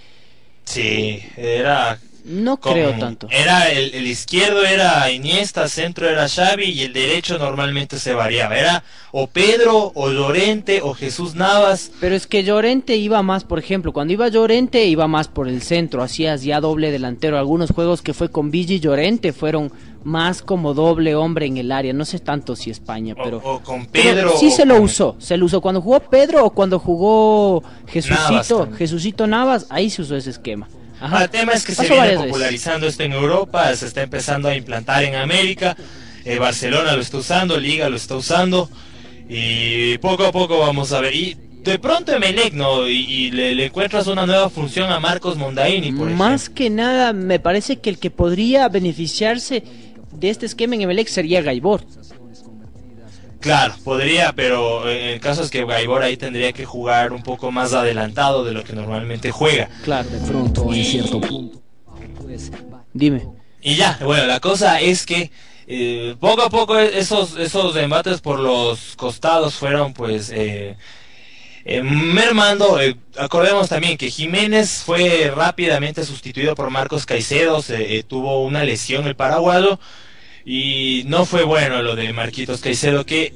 Sí, era No creo tanto. Era el, el izquierdo era Iniesta, centro era Xavi y el derecho normalmente se variaba. Era o Pedro, o Llorente, o Jesús Navas. Pero es que Llorente iba más, por ejemplo, cuando iba Llorente iba más por el centro, hacías ya doble delantero. Algunos juegos que fue con Vigi y Llorente fueron más como doble hombre en el área. No sé tanto si España, pero, o, con pero Pedro. sí o se lo usó. Se lo usó cuando jugó Pedro o cuando jugó Navas Jesucito, también. Jesucito Navas. Ahí se usó ese esquema. Ajá. El tema es que se Pasó viene varias veces. popularizando esto en Europa, se está empezando a implantar en América. eh, Barcelona lo está usando, Liga lo está usando. Y poco a poco vamos a ver. Y de pronto Emelec, ¿no? Y, y le, le encuentras una nueva función a Marcos Mondaini, por Más ejemplo. que nada, me parece que el que podría beneficiarse de este esquema en Emelec sería Gaibor. Claro, podría, pero el caso es que Gaibor ahí tendría que jugar un poco más adelantado de lo que normalmente juega. Claro. De pronto, en cierto punto, pues, Dime. Y ya, bueno, la cosa es que eh, poco a poco esos, esos embates por los costados fueron pues eh, eh, mermando. Eh, acordemos también que Jiménez fue rápidamente sustituido por Marcos Caicedo, se, eh, tuvo una lesión el paraguayo y no fue bueno lo de Marquitos Caicedo que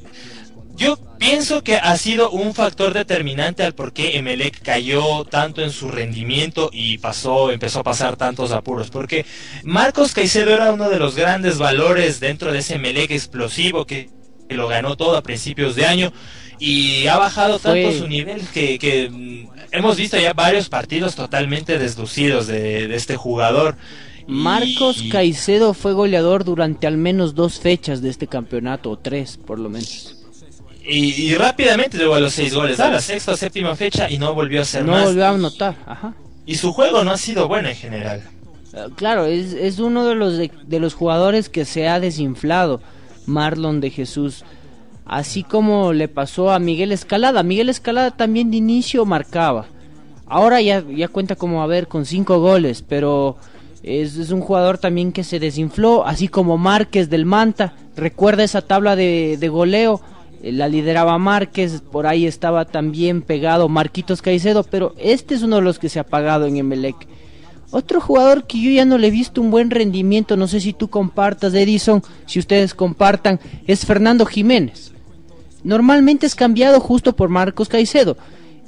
yo pienso que ha sido un factor determinante al por qué Emelec cayó tanto en su rendimiento y pasó, empezó a pasar tantos apuros. Porque Marcos Caicedo era uno de los grandes valores dentro de ese Emelec explosivo que, que lo ganó todo a principios de año y ha bajado Fue- tanto su nivel que, que, mm, hemos visto ya varios partidos totalmente deslucidos de, de este jugador. Marcos y- Caicedo fue goleador durante al menos dos fechas de este campeonato, o tres por lo menos. Y, y rápidamente llegó a los seis goles, a la sexta o séptima fecha y no volvió a ser No más. volvió a anotar, ajá. Y su juego no ha sido bueno en general. Eh, Claro, es, es uno de los, de, de los jugadores que se ha desinflado, Marlon de Jesús. Así como le pasó a Miguel Escalada. Miguel Escalada también de inicio marcaba. Ahora ya, ya cuenta como, a ver, con cinco goles, pero es, es un jugador también que se desinfló, así como Márquez del Manta. Recuerda esa tabla de, de goleo, eh, la lideraba Márquez, por ahí estaba también pegado Marquitos Caicedo, pero este es uno de los que se ha apagado en Emelec. Otro jugador que yo ya no le he visto un buen rendimiento, no sé si tú compartas, Edison, si ustedes compartan, es Fernando Jiménez. Normalmente es cambiado justo por Marcos Caicedo.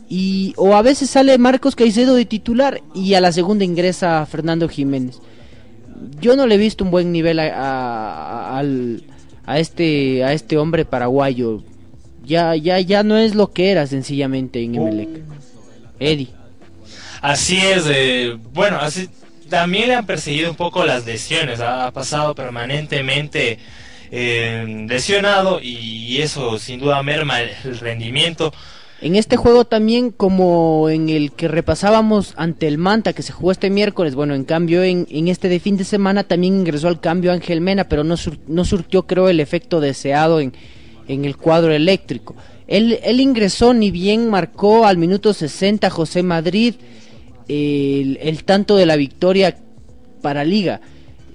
Y, o a veces sale Marcos Caicedo de titular y a la segunda ingresa Fernando Jiménez. Yo no le he visto un buen nivel a, a- a este a este hombre paraguayo. Ya ya ya no es lo que era sencillamente en Emelec. Eddie. Así es, eh, bueno, así también le han perseguido un poco las lesiones, ha, ha pasado permanentemente eh, lesionado y eso sin duda merma el rendimiento. En este juego también, como en el que repasábamos ante el Manta, que se jugó este miércoles, bueno, en cambio en, este de fin de semana también ingresó al cambio Ángel Mena, pero no, sur- no surtió, creo, el efecto deseado en, en el cuadro eléctrico. Él, ingresó, ni bien marcó al minuto 60 José Madrid el, el tanto de la victoria para Liga.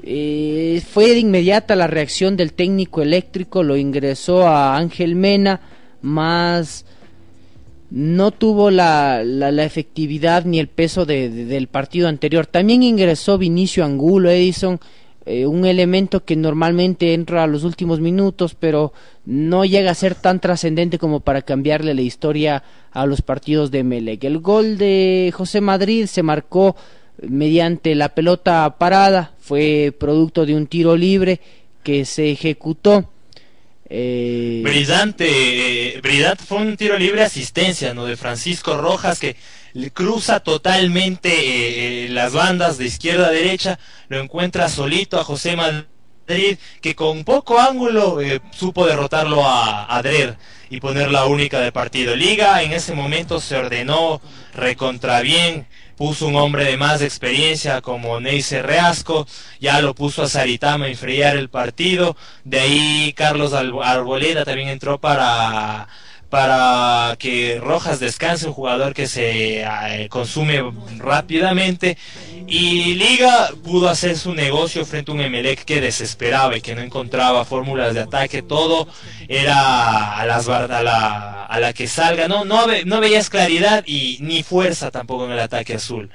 Eh, fue de inmediata la reacción del técnico eléctrico, lo ingresó a Ángel Mena, más no tuvo la, la, la efectividad ni el peso de- de- del partido anterior. También ingresó Vinicio Angulo, Edison, eh, un elemento que normalmente entra a los últimos minutos, pero no llega a ser tan trascendente como para cambiarle la historia a los partidos de Melec. El gol de José Madrid se marcó mediante la pelota parada, fue producto de un tiro libre que se ejecutó. Eh, Brillante, eh, brillante fue un tiro libre asistencia, ¿no? De Francisco Rojas que cruza totalmente eh, eh, las bandas de izquierda a derecha, lo encuentra solito a José Madrid, que con poco ángulo supo derrotarlo a Adrer y poner la única de partido. Liga en ese momento se ordenó recontra bien, puso un hombre de más experiencia como Neise Reasco, ya lo puso a Saritama a enfriar el partido, de ahí Carlos Arboleda también entró para para que Rojas descanse, un jugador que se eh, consume rápidamente y Liga pudo hacer su negocio frente a un Emelec que desesperaba y que no encontraba fórmulas de ataque, todo era a, las, a, la, a la que salga, no, no, ve- no veías claridad y ni fuerza tampoco en el ataque azul.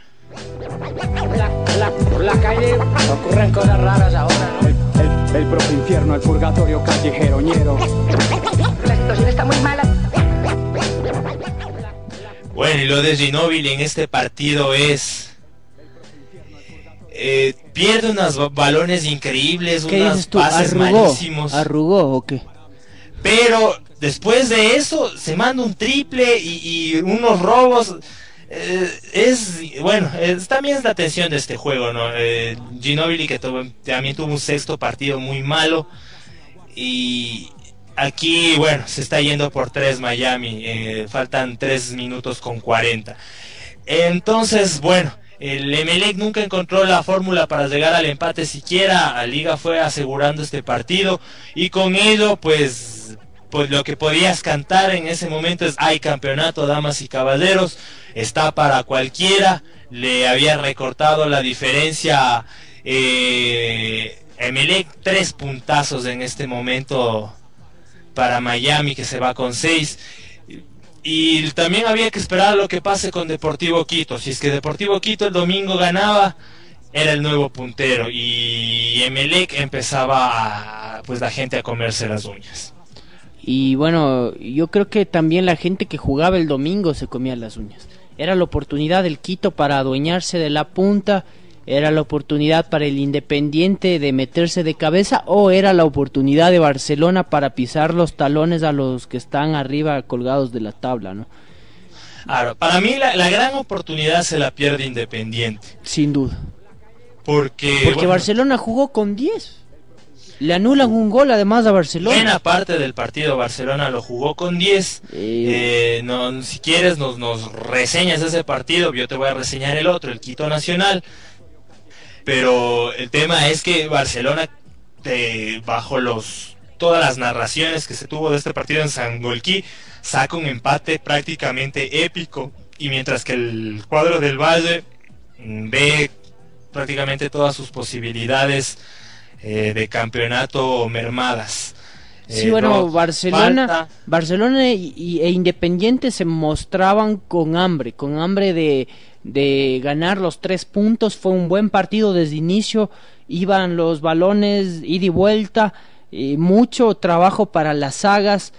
por la calle ocurren cosas raras ahora, ¿no? El, el, propio infierno, el purgatorio callejero, ñero. Situación está muy mala. Bueno, y lo de Ginóbili en este partido es... Eh, pierde unos balones increíbles, unos pases ¿Arrugó? malísimos. ¿Arrugó o qué? Pero después de eso se manda un triple y, y unos robos. Eh, es bueno, es, también es la tensión de este juego, ¿no? Eh, Ginobili que tuvo, también tuvo un sexto partido muy malo y aquí, bueno, se está yendo por tres Miami, eh, faltan tres minutos con 40. Entonces, bueno, el Emelec nunca encontró la fórmula para llegar al empate siquiera, la liga fue asegurando este partido y con ello, pues pues lo que podías cantar en ese momento es hay campeonato damas y caballeros está para cualquiera le había recortado la diferencia eh, Emelec tres puntazos en este momento para Miami que se va con seis. Y también había que esperar lo que pase con Deportivo Quito. Si es que Deportivo Quito el domingo ganaba era el nuevo puntero. Y Emelec empezaba pues la gente a comerse las uñas. Y bueno, yo creo que también la gente que jugaba el domingo se comía las uñas. Era la oportunidad del Quito para adueñarse de la punta, era la oportunidad para el Independiente de meterse de cabeza o era la oportunidad de Barcelona para pisar los talones a los que están arriba colgados de la tabla, ¿no? Claro, para mí la, la gran oportunidad se la pierde Independiente. Sin duda. Porque, Porque bueno, Barcelona jugó con 10. Le anulan un gol además a Barcelona. Buena parte del partido Barcelona lo jugó con 10. Eh, no, si quieres nos, nos reseñas ese partido, yo te voy a reseñar el otro, el Quito Nacional. Pero el tema es que Barcelona, eh, bajo los todas las narraciones que se tuvo de este partido en Sangolquí, saca un empate prácticamente épico. Y mientras que el cuadro del Valle mm, ve prácticamente todas sus posibilidades eh, de campeonato mermadas. Sí, Eh, bueno, no, Barcelona, falta- Barcelona y- e Independiente se mostraban con hambre, con hambre de, de ganar los tres puntos. Fue un buen partido desde inicio, iban los balones ida y vuelta, eh, mucho trabajo para las sagas,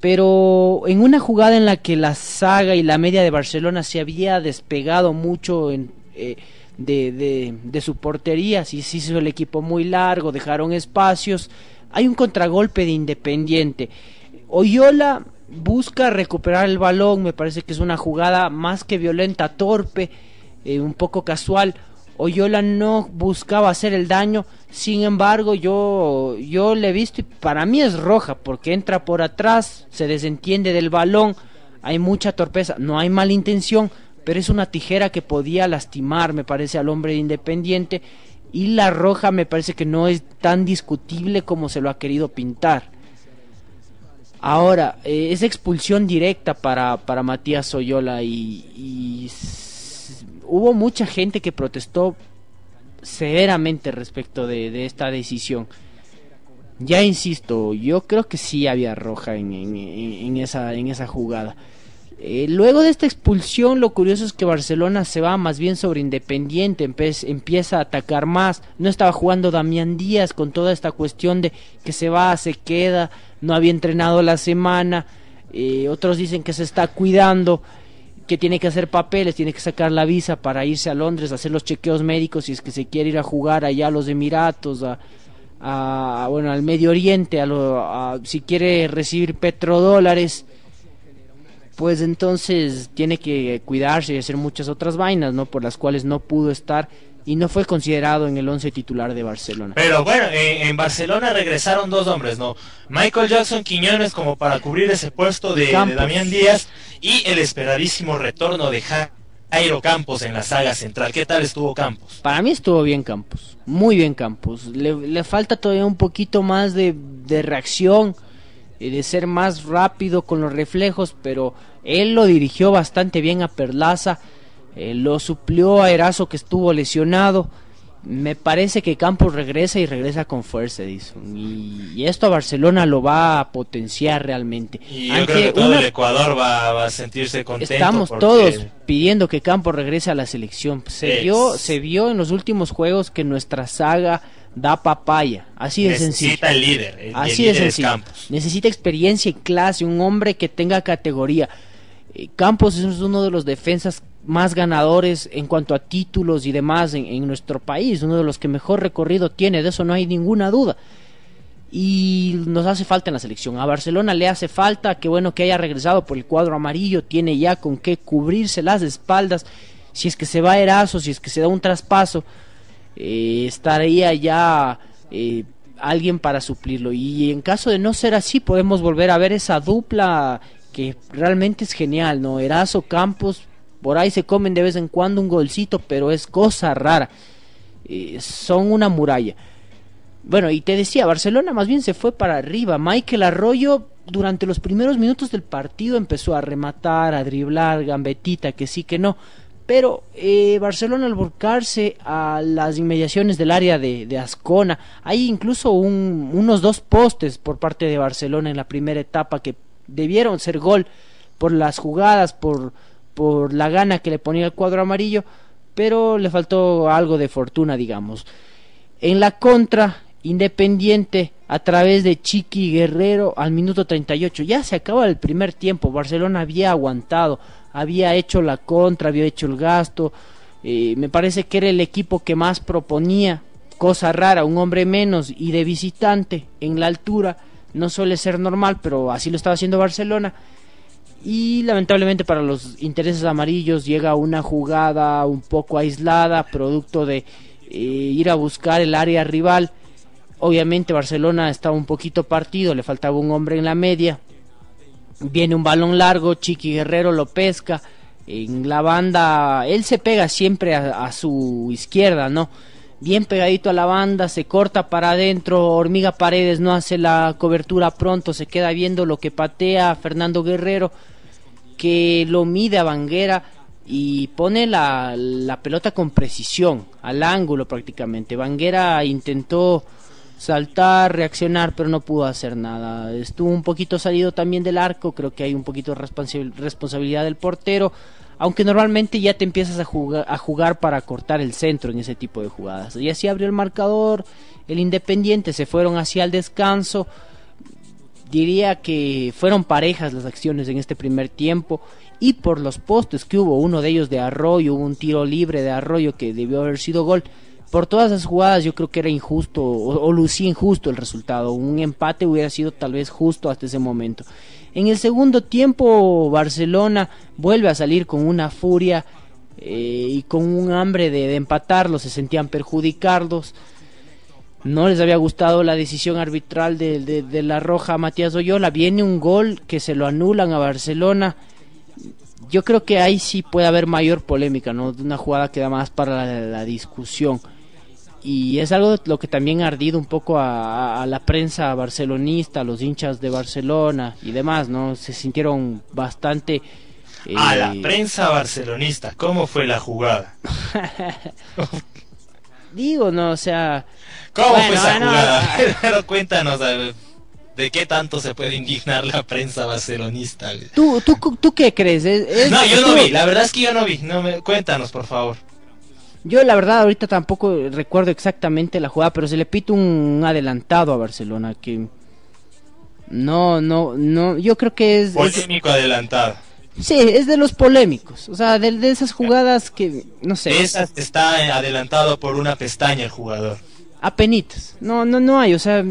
pero en una jugada en la que la saga y la media de Barcelona se había despegado mucho en, eh, de, de, de su portería, si se hizo el equipo muy largo, dejaron espacios, hay un contragolpe de Independiente. Oyola busca recuperar el balón, me parece que es una jugada más que violenta, torpe, eh, un poco casual. Oyola no buscaba hacer el daño, sin embargo yo, yo le he visto y para mí es roja porque entra por atrás, se desentiende del balón, hay mucha torpeza, no hay mala intención, pero es una tijera que podía lastimar, me parece, al hombre de Independiente y la roja me parece que no es tan discutible como se lo ha querido pintar. Ahora, eh, es expulsión directa para, para Matías Oyola y, y hubo mucha gente que protestó severamente respecto de, de esta decisión. Ya insisto, yo creo que sí había roja en- en- en esa, en esa jugada. Eh, luego de esta expulsión, lo curioso es que Barcelona se va más bien sobre Independiente, empieza a atacar más. No estaba jugando Damián Díaz con toda esta cuestión de que se va, se queda, no había entrenado la semana. eh, otros dicen que se está cuidando, que tiene que hacer papeles, tiene que sacar la visa para irse a Londres hacer los chequeos médicos si es que se quiere ir a jugar allá a los Emiratos, a, a- bueno, al Medio Oriente, a lo- a- si quiere recibir petrodólares pues entonces tiene que cuidarse y hacer muchas otras vainas, ¿no? Por las cuales no pudo estar y no fue considerado en el once titular de Barcelona. Pero bueno, en, en Barcelona regresaron dos hombres, ¿no? Michael Jackson Quiñones como para cubrir ese puesto de, de. Damián Díaz y el esperadísimo retorno de Jairo Campos en la saga central. ¿Qué tal estuvo Campos? Para mí estuvo bien Campos, muy bien Campos. Le, le falta todavía un poquito más de, de reacción, de ser más rápido con los reflejos, pero él lo dirigió bastante bien a Perlaza, eh, lo suplió a Erazo que estuvo lesionado. Me parece que Campos regresa y regresa con fuerza, Edison. Y, y esto a Barcelona lo va a potenciar realmente. Y yo Aunque creo que todo una- el Ecuador va, va a sentirse contento. Estamos porque todos pidiendo que Campos regrese a la selección. Se Es- vio, se vio en los últimos juegos que nuestra saga da papaya. Así de sencillo. Necesita el líder. el- Así el de líder sencillo. Campos. Necesita experiencia y clase, un hombre que tenga categoría. Eh, Campos es uno de los defensas más ganadores en cuanto a títulos y demás en, en nuestro país, uno de los que mejor recorrido tiene, de eso no hay ninguna duda. Y nos hace falta en la selección. A Barcelona le hace falta, qué bueno que haya regresado por el cuadro amarillo, tiene ya con qué cubrirse las espaldas. Si es que se va Erazo, si es que se da un traspaso, eh, estaría ya eh, alguien para suplirlo. Y en caso de no ser así, podemos volver a ver esa dupla que realmente es genial, ¿no? Erazo, Campos, por ahí se comen de vez en cuando un golcito, pero es cosa rara. Eh, son una muralla. Bueno, y te decía, Barcelona más bien se fue para arriba. Michael Arroyo durante los primeros minutos del partido empezó a rematar, a driblar, gambetita, que sí, que no. Pero eh, Barcelona al volcarse a las inmediaciones del área de, Ascona, hay incluso un- unos dos postes por parte de Barcelona en la primera etapa que debieron ser gol por las jugadas, por, por la gana que le ponía el cuadro amarillo, pero le faltó algo de fortuna, digamos. En la contra, Independiente a través de Chiqui Guerrero al minuto 38. Ya se acaba el primer tiempo. Barcelona había aguantado, había hecho la contra, había hecho el gasto. Eh, me parece que era el equipo que más proponía. Cosa rara, un hombre menos y de visitante en la altura. No suele ser normal, pero así lo estaba haciendo Barcelona. Y lamentablemente para los intereses amarillos llega una jugada un poco aislada, producto de eh, ir a buscar el área rival. Obviamente Barcelona estaba un poquito partido, le faltaba un hombre en la media. Viene un balón largo, Chiqui Guerrero lo pesca. En la banda, él se pega siempre a, a su izquierda, ¿no? Bien pegadito a la banda, se corta para adentro. Hormiga Paredes no hace la cobertura pronto, se queda viendo lo que patea Fernando Guerrero, que lo mide a Banguera y pone la, la pelota con precisión, al ángulo prácticamente. Banguera intentó saltar, reaccionar, pero no pudo hacer nada. Estuvo un poquito salido también del arco, creo que hay un poquito de responsabil- responsabilidad del portero, aunque normalmente ya te empiezas a jugar, a jugar para cortar el centro en ese tipo de jugadas. Y así abrió el marcador, el Independiente se fueron hacia el descanso. Diría que fueron parejas las acciones en este primer tiempo y por los postes que hubo, uno de ellos de Arroyo, hubo un tiro libre de Arroyo que debió haber sido gol. Por todas esas jugadas yo creo que era injusto o, lucía injusto el resultado. Un empate hubiera sido tal vez justo hasta ese momento. En el segundo tiempo Barcelona vuelve a salir con una furia eh, y con un hambre de, empatarlos, se sentían perjudicados. No les había gustado la decisión arbitral de, la roja a Matías Oyola. Viene un gol que se lo anulan a Barcelona. Yo creo que ahí sí puede haber mayor polémica, ¿no? Una jugada que da más para la discusión. Y es algo de lo que también ha ardido un poco a, la prensa barcelonista, a los hinchas de Barcelona y demás, ¿no? Se sintieron bastante... A eh, la prensa barcelonista, ¿cómo fue la jugada? Digo, no, o sea... ¿Cómo Bueno, fue esa bueno, jugada? Pero cuéntanos, ¿de qué tanto se puede indignar la prensa barcelonista? ¿Tú, tú, tú qué crees? ¿Es- es- No, yo no vi, la verdad es que yo no vi. No me... Cuéntanos, por favor. Yo la verdad ahorita tampoco recuerdo exactamente la jugada, pero se le pito un adelantado a Barcelona que no, no, no, yo creo que es, es- Polémico adelantado. sí, es de los polémicos, o sea, de, de esas jugadas que no sé, Esa está adelantado por una pestaña el jugador. apenitas, no, no, no hay, o sea,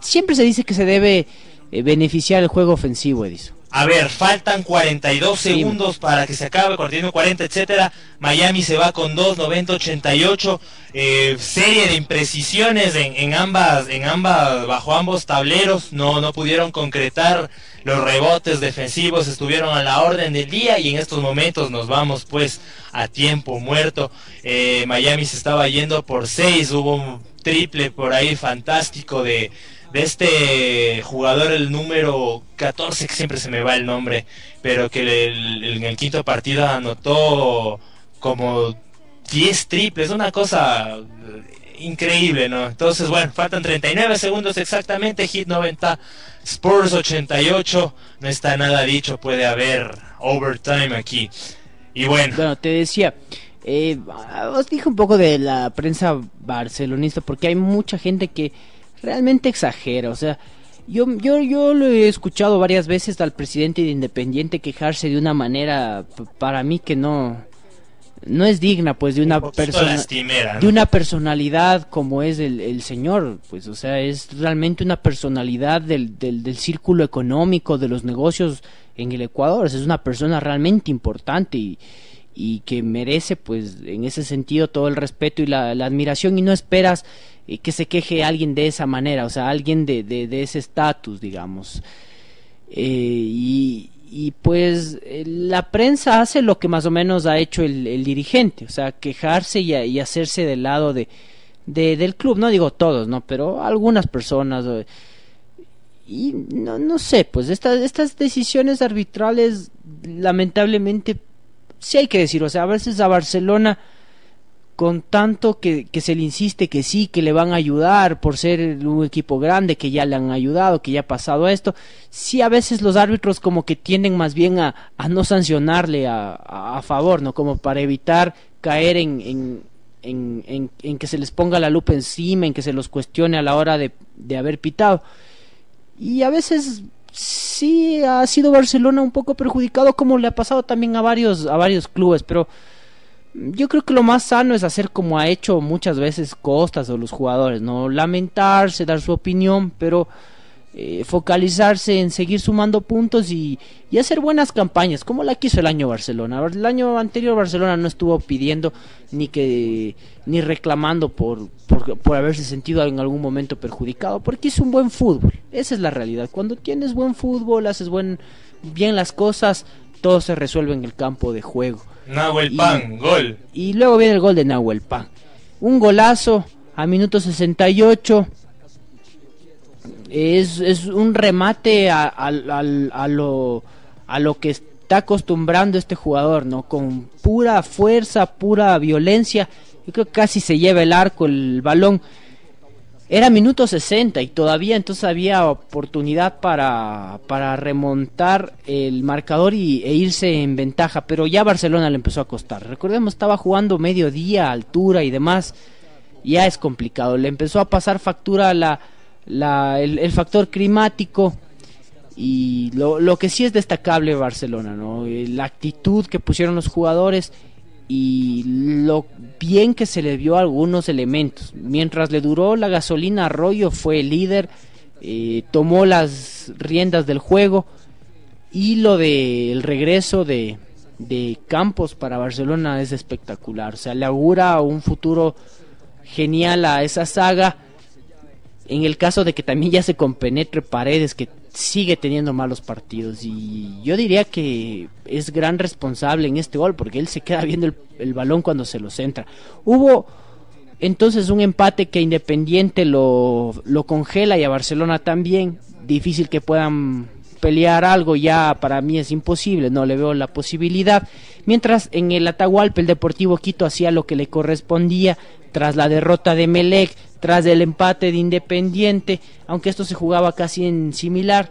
siempre se dice que se debe eh, beneficiar el juego ofensivo, Edison. A ver, faltan 42 segundos para que se acabe, 41, 40, etcétera. Miami se va con 2, 90, 88. Eh, serie de imprecisiones en, en ambas, en ambas, bajo ambos tableros. No, no pudieron concretar los rebotes defensivos, estuvieron a la orden del día y en estos momentos nos vamos pues a tiempo muerto. Eh, Miami se estaba yendo por 6, hubo un triple por ahí fantástico de, de este jugador, el número 14, que siempre se me va el nombre, pero que el- en el quinto partido anotó como 10 triples, una cosa eh, increíble, ¿no? Entonces, bueno, faltan 39 segundos exactamente, hit 90, Spurs 88, no está nada dicho, puede haber overtime aquí. Y bueno. Bueno, te decía, eh, os dije un poco de la prensa barcelonista, porque hay mucha gente que realmente exagera, o sea, yo, yo, yo lo he escuchado varias veces al presidente de Independiente quejarse de una manera, para mí que no, no es digna pues de una persona de una personalidad como es el, el, señor pues o sea es realmente una personalidad del, del, del, círculo económico de los negocios en el Ecuador es una persona realmente importante y, y que merece pues en ese sentido todo el respeto y la, la admiración y no esperas eh, que se queje alguien de esa manera o sea alguien de, de, ese estatus digamos. Eh, y, y pues eh, la prensa hace lo que más o menos ha hecho el, dirigente, o sea, quejarse y, hacerse del lado de, de, del club, no digo todos, no, pero algunas personas y no, no sé, pues estas, estas decisiones arbitrales lamentablemente sí hay que decir, o sea, a veces a Barcelona con tanto que, se le insiste que sí, que le van a ayudar por ser un equipo grande, que ya le han ayudado, que ya ha pasado esto, sí a veces los árbitros como que tienden más bien a, no sancionarle a, a, a, favor, ¿no? Como para evitar caer en, en, en, en, en que se les ponga la lupa encima, en que se los cuestione a la hora de, de haber pitado. Y a veces sí ha sido Barcelona un poco perjudicado, como le ha pasado también a varios, a varios clubes, pero yo creo que lo más sano es hacer como ha hecho muchas veces Costas o los jugadores, no lamentarse, dar su opinión, pero eh, focalizarse en seguir sumando puntos y, y, hacer buenas campañas, como la quiso el año Barcelona. El año anterior Barcelona no estuvo pidiendo ni que ni reclamando por, por, por haberse sentido en algún momento perjudicado, porque hizo un buen fútbol. Esa es la realidad. Cuando tienes buen fútbol, haces buen, bien las cosas, todo se resuelve en el campo de juego. Nahuel Pan, y, gol. Y luego viene el gol de Nahuel Pan. Un golazo a minuto 68. Es, es un remate a, a, a, a, lo, a lo que está acostumbrando este jugador, ¿no? Con pura fuerza, pura violencia. Yo creo que casi se lleva el arco, el balón. Era minuto 60 y todavía entonces había oportunidad para, para remontar el marcador y, e irse en ventaja, pero ya Barcelona le empezó a costar. Recordemos, estaba jugando mediodía, altura y demás, ya es complicado. Le empezó a pasar factura la, la, el, el factor climático y lo, lo que sí es destacable Barcelona, ¿no? la actitud que pusieron los jugadores y lo bien que se le vio algunos elementos. Mientras le duró la gasolina, Arroyo fue el líder, eh, tomó las riendas del juego y lo del de regreso de, de Campos para Barcelona es espectacular. O sea, le augura un futuro genial a esa saga. En el caso de que también ya se compenetre Paredes, que sigue teniendo malos partidos y yo diría que es gran responsable en este gol porque él se queda viendo el, balón cuando se lo centra. Hubo entonces un empate que Independiente lo, lo congela y a Barcelona también. Difícil que puedan pelear algo ya para mí es imposible, no le veo la posibilidad. Mientras en el Atahualpa el Deportivo Quito hacía lo que le correspondía tras la derrota de Melec, tras el empate de Independiente, aunque esto se jugaba casi en similar,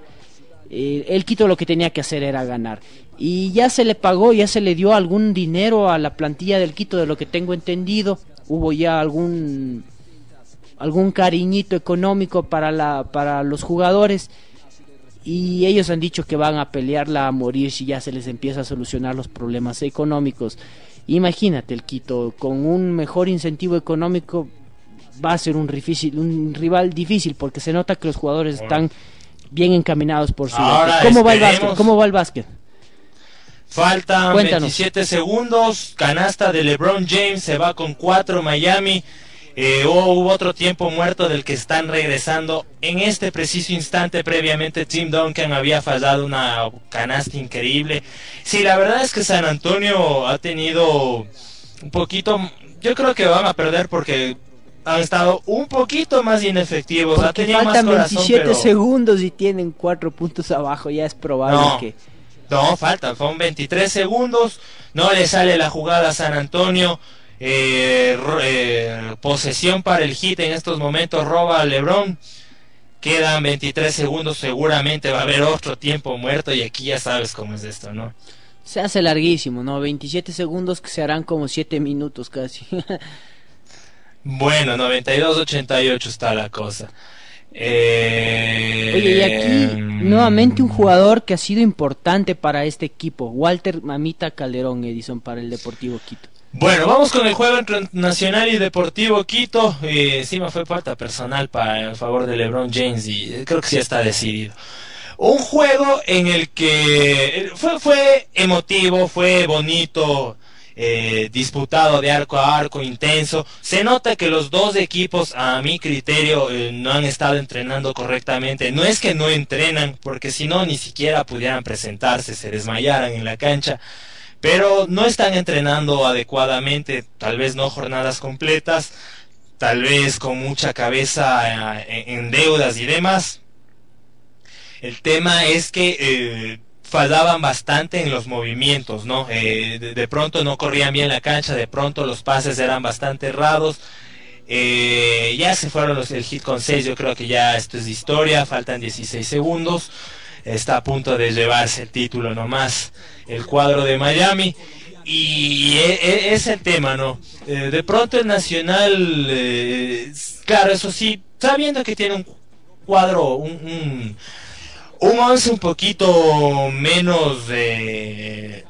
eh, el Quito lo que tenía que hacer era ganar. Y ya se le pagó, ya se le dio algún dinero a la plantilla del Quito, de lo que tengo entendido. Hubo ya algún algún cariñito económico para la para los jugadores y ellos han dicho que van a pelearla a morir si ya se les empieza a solucionar los problemas económicos. Imagínate el Quito con un mejor incentivo económico va a ser un, difícil, un rival difícil porque se nota que los jugadores están bien encaminados por su Ahora ¿Cómo va el básquet? ¿Cómo va el básquet? Faltan Cuéntanos. 27 segundos, canasta de LeBron James, se va con 4 Miami. Eh, oh, hubo otro tiempo muerto del que están regresando. En este preciso instante, previamente, Tim Duncan había fallado una canasta increíble. Sí, la verdad es que San Antonio ha tenido un poquito. Yo creo que van a perder porque han estado un poquito más inefectivos. Porque ha tenido faltan más corazón, 27 pero... segundos y tienen 4 puntos abajo. Ya es probable no, que. No, faltan, son 23 segundos. No le sale la jugada a San Antonio. Eh, eh, posesión para el hit en estos momentos roba a LeBron. Quedan 23 segundos, seguramente va a haber otro tiempo muerto y aquí ya sabes cómo es esto, ¿no? Se hace larguísimo, ¿no? 27 segundos que se harán como 7 minutos casi. Bueno, 92-88 está la cosa. Eh, Oye, y aquí nuevamente un jugador que ha sido importante para este equipo, Walter Mamita Calderón Edison para el Deportivo Quito. Bueno, vamos con el juego entre Nacional y Deportivo Quito. Eh, encima fue falta personal para el favor de LeBron James y eh, creo que sí está decidido. Un juego en el que eh, fue, fue emotivo, fue bonito, eh, disputado de arco a arco, intenso. Se nota que los dos equipos, a mi criterio, eh, no han estado entrenando correctamente. No es que no entrenan, porque si no, ni siquiera pudieran presentarse, se desmayaran en la cancha pero no están entrenando adecuadamente, tal vez no jornadas completas, tal vez con mucha cabeza eh, en, deudas y demás. El tema es que eh, fallaban bastante en los movimientos, ¿no? Eh, de, de pronto no corrían bien la cancha, de pronto los pases eran bastante errados. Eh, ya se fueron los, el hit con 6, yo creo que ya esto es historia, faltan 16 segundos. Está a punto de llevarse el título nomás el cuadro de Miami. Y e- e- es el tema, ¿no? Eh, de pronto el Nacional, eh, claro, eso sí, sabiendo que tiene un cuadro, un, un, un once un poquito menos, eh,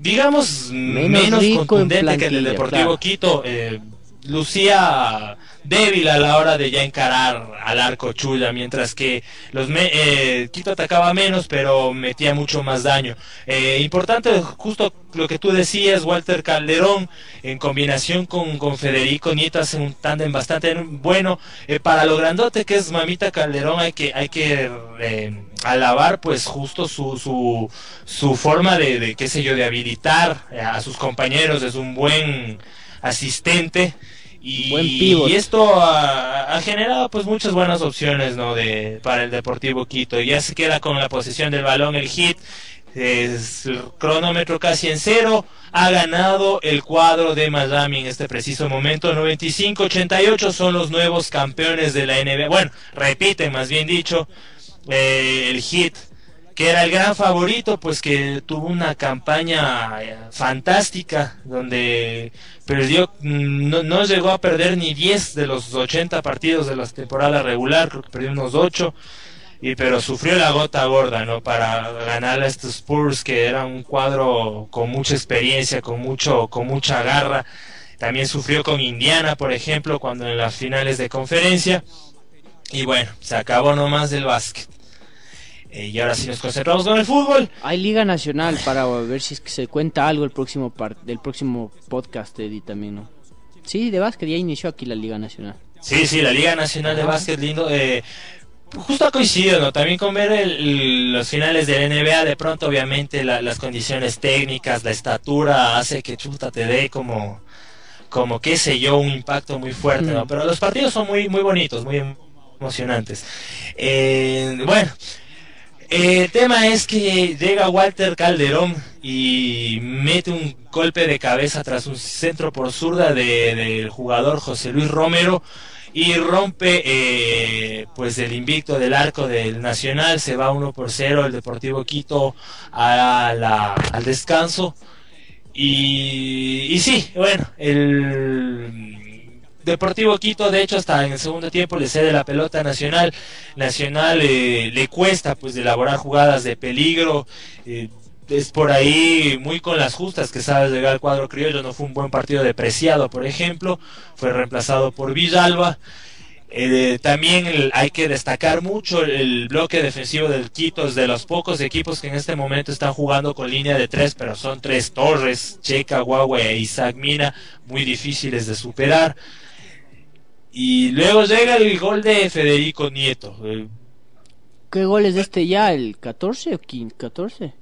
digamos, Menos menos, contundente que el Deportivo claro. Quito. eh, lucía débil a la hora de ya encarar al arco Chuya, mientras que los me- eh, Quito atacaba menos, pero metía mucho más daño. Eh, importante, justo lo que tú decías, Walter Calderón, en combinación con, con Federico Nieto, hacen un tándem bastante bueno. Eh, para lo grandote que es Mamita Calderón, hay que, hay que eh, alabar, pues, justo su, su, su forma de, de, qué sé yo, de habilitar a sus compañeros, es un buen asistente. Y, Buen y esto ha, ha generado pues muchas buenas opciones no de para el Deportivo Quito. Ya se queda con la posesión del balón el hit es el cronómetro casi en cero. Ha ganado el cuadro de Miami en este preciso momento. 95-88 son los nuevos campeones de la NBA bueno repiten más bien dicho eh, el hit que era el gran favorito, pues que tuvo una campaña eh, fantástica, donde perdió, mm, no, no llegó a perder ni 10 de los 80 partidos de la temporada regular, creo que perdió unos 8, y, pero sufrió la gota gorda, ¿no? Para ganar a estos Spurs, que era un cuadro con mucha experiencia, con, mucho, con mucha garra. También sufrió con Indiana, por ejemplo, cuando en las finales de conferencia. Y bueno, se acabó nomás el básquet. Eh, y ahora sí nos concentramos con el fútbol. Hay Liga Nacional para ver si es que se cuenta algo el próximo par- del próximo podcast, Eddie, también, ¿no? Sí, de básquet ya inició aquí la Liga Nacional. Sí, sí, la Liga Nacional de Básquet, lindo. Eh, justo ha coincidido, ¿no? También con ver el- el- los finales de la NBA, de pronto, obviamente, la- las condiciones técnicas, la estatura, hace que chuta te dé como, como qué sé yo, un impacto muy fuerte, ¿no? Mm. Pero los partidos son muy, muy bonitos, muy emocionantes. Eh, bueno. El tema es que llega Walter Calderón y mete un golpe de cabeza tras un centro por zurda de- del jugador José Luis Romero y rompe eh, pues el invicto del arco del Nacional, se va 1 por 0 el Deportivo Quito a la- al descanso. Y, y sí, bueno, el Deportivo Quito, de hecho, hasta en el segundo tiempo le cede la pelota Nacional. Nacional eh, le cuesta pues elaborar jugadas de peligro. eh, es por ahí muy con las justas que sabe llegar al cuadro criollo. No fue un buen partido de Preciado, por ejemplo. Fue reemplazado por Villalba. Eh, también hay que destacar mucho el, bloque defensivo del Quito, es de los pocos equipos que en este momento están jugando con línea de tres, pero son tres Torres, Checa, Huawei e Isaac Mina, muy difíciles de superar. Y luego llega el gol de Federico Nieto. ¿Qué gol es este ya? ¿El 14 o 15? 14?